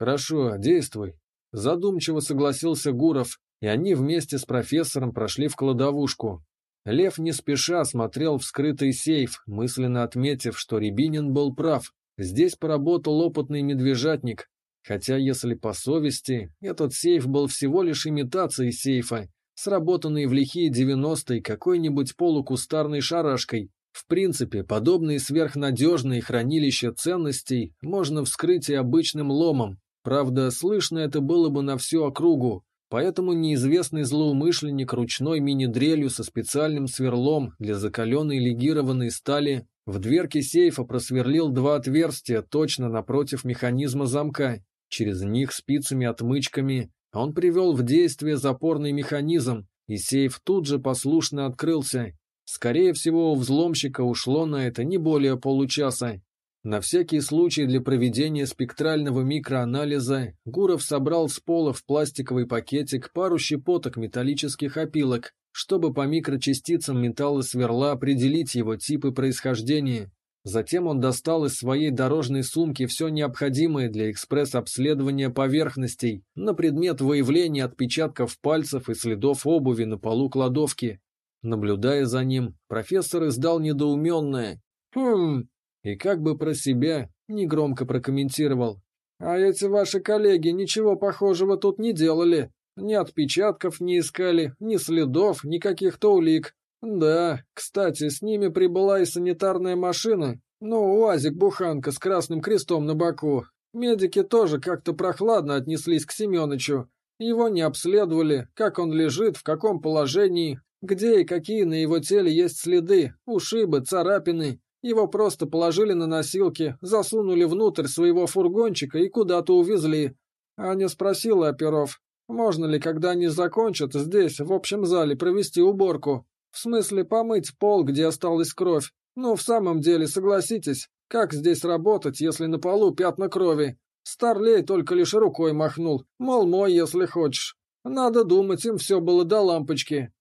«Хорошо, действуй». Задумчиво согласился Гуров, и они вместе с профессором прошли в кладовушку. Лев не спеша смотрел в скрытый сейф, мысленно отметив, что Рябинин был прав. Здесь поработал опытный медвежатник, Хотя, если по совести, этот сейф был всего лишь имитацией сейфа, сработанной в лихие девяностые какой-нибудь полукустарной шарашкой. В принципе, подобные сверхнадежные хранилища ценностей можно вскрыть и обычным ломом. Правда, слышно это было бы на всю округу, поэтому неизвестный злоумышленник ручной мини-дрелью со специальным сверлом для закаленной легированной стали в дверке сейфа просверлил два отверстия точно напротив механизма замка Через них спицами-отмычками он привел в действие запорный механизм, и сейф тут же послушно открылся. Скорее всего, у взломщика ушло на это не более получаса. На всякий случай для проведения спектрального микроанализа Гуров собрал с пола в пластиковый пакетик пару щепоток металлических опилок, чтобы по микрочастицам металла сверла определить его тип и происхождение. Затем он достал из своей дорожной сумки все необходимое для экспресс-обследования поверхностей на предмет выявления отпечатков пальцев и следов обуви на полу кладовки. Наблюдая за ним, профессор издал недоуменное «Хм...» и как бы про себя негромко прокомментировал. «А эти ваши коллеги ничего похожего тут не делали. Ни отпечатков не искали, ни следов, ни каких-то улик. «Да, кстати, с ними прибыла и санитарная машина, ну, УАЗик-буханка с красным крестом на боку. Медики тоже как-то прохладно отнеслись к Семёнычу. Его не обследовали, как он лежит, в каком положении, где и какие на его теле есть следы, ушибы, царапины. Его просто положили на носилки, засунули внутрь своего фургончика и куда-то увезли. Аня спросила оперов, можно ли, когда они закончат, здесь, в общем зале, провести уборку. В смысле помыть пол, где осталась кровь. Ну, в самом деле, согласитесь, как здесь работать, если на полу пятна крови? Старлей только лишь рукой махнул, мол, мой, если хочешь. Надо думать, им все было до лампочки.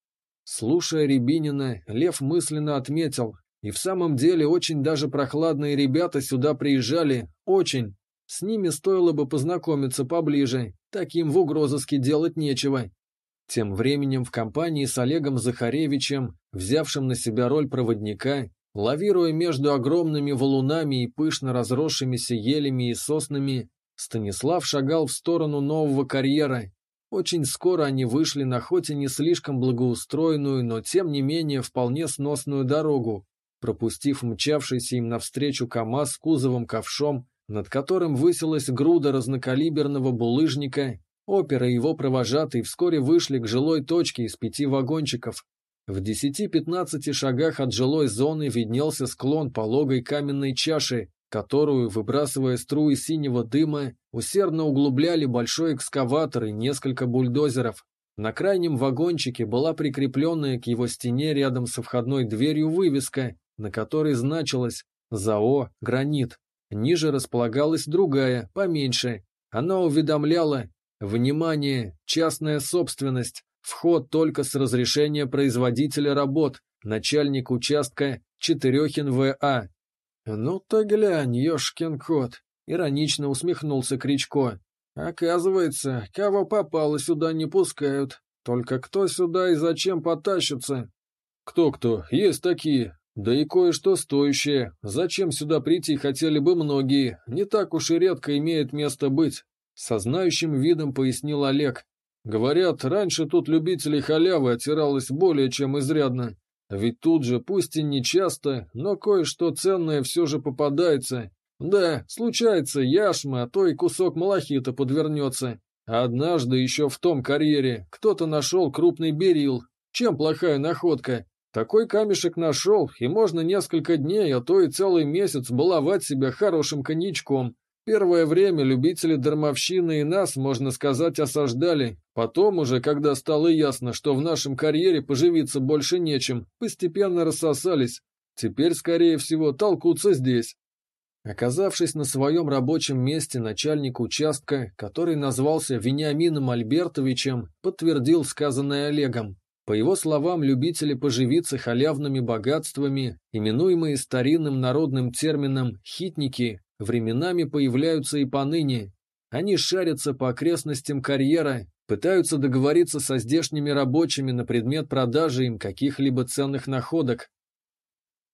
Слушая Рябинина, Лев мысленно отметил, и в самом деле очень даже прохладные ребята сюда приезжали, очень. С ними стоило бы познакомиться поближе, таким в угрозыске делать нечего. Тем временем в компании с Олегом Захаревичем, взявшим на себя роль проводника, лавируя между огромными валунами и пышно разросшимися елями и соснами, Станислав шагал в сторону нового карьера. Очень скоро они вышли на хоть и не слишком благоустроенную, но тем не менее вполне сносную дорогу, пропустив мчавшийся им навстречу КамАЗ с кузовом ковшом, над которым высилась груда разнокалиберного булыжника Опера и его провожатый вскоре вышли к жилой точке из пяти вагончиков. В 10-15 шагах от жилой зоны виднелся склон пологой каменной чаши, которую, выбрасывая струи синего дыма, усердно углубляли большой экскаватор и несколько бульдозеров. На крайнем вагончике была прикрепленная к его стене рядом со входной дверью вывеска, на которой значилось «ЗАО «Гранит». Ниже располагалась другая, поменьше. Она уведомляла «Внимание! Частная собственность! Вход только с разрешения производителя работ, начальник участка Четырехин В.А. «Ну ты глянь, ёшкин кот!» — иронично усмехнулся Кричко. «Оказывается, кого попало сюда не пускают. Только кто сюда и зачем потащится?» «Кто-кто? Есть такие. Да и кое-что стоящее. Зачем сюда прийти хотели бы многие. Не так уж и редко имеет место быть». Со знающим видом пояснил Олег. «Говорят, раньше тут любителей халявы отиралось более чем изрядно. Ведь тут же, пусть и не часто, но кое-что ценное все же попадается. Да, случается яшма, а то и кусок малахита подвернется. однажды еще в том карьере кто-то нашел крупный берил. Чем плохая находка? Такой камешек нашел, и можно несколько дней, а то и целый месяц баловать себя хорошим коньячком. Первое время любители дармовщины и нас, можно сказать, осаждали. Потом уже, когда стало ясно, что в нашем карьере поживиться больше нечем, постепенно рассосались. Теперь, скорее всего, толкутся здесь. Оказавшись на своем рабочем месте, начальник участка, который назвался Вениамином Альбертовичем, подтвердил сказанное Олегом. По его словам, любители поживиться халявными богатствами, именуемые старинным народным термином «хитники», временами появляются и поныне. Они шарятся по окрестностям карьера, пытаются договориться со здешними рабочими на предмет продажи им каких-либо ценных находок.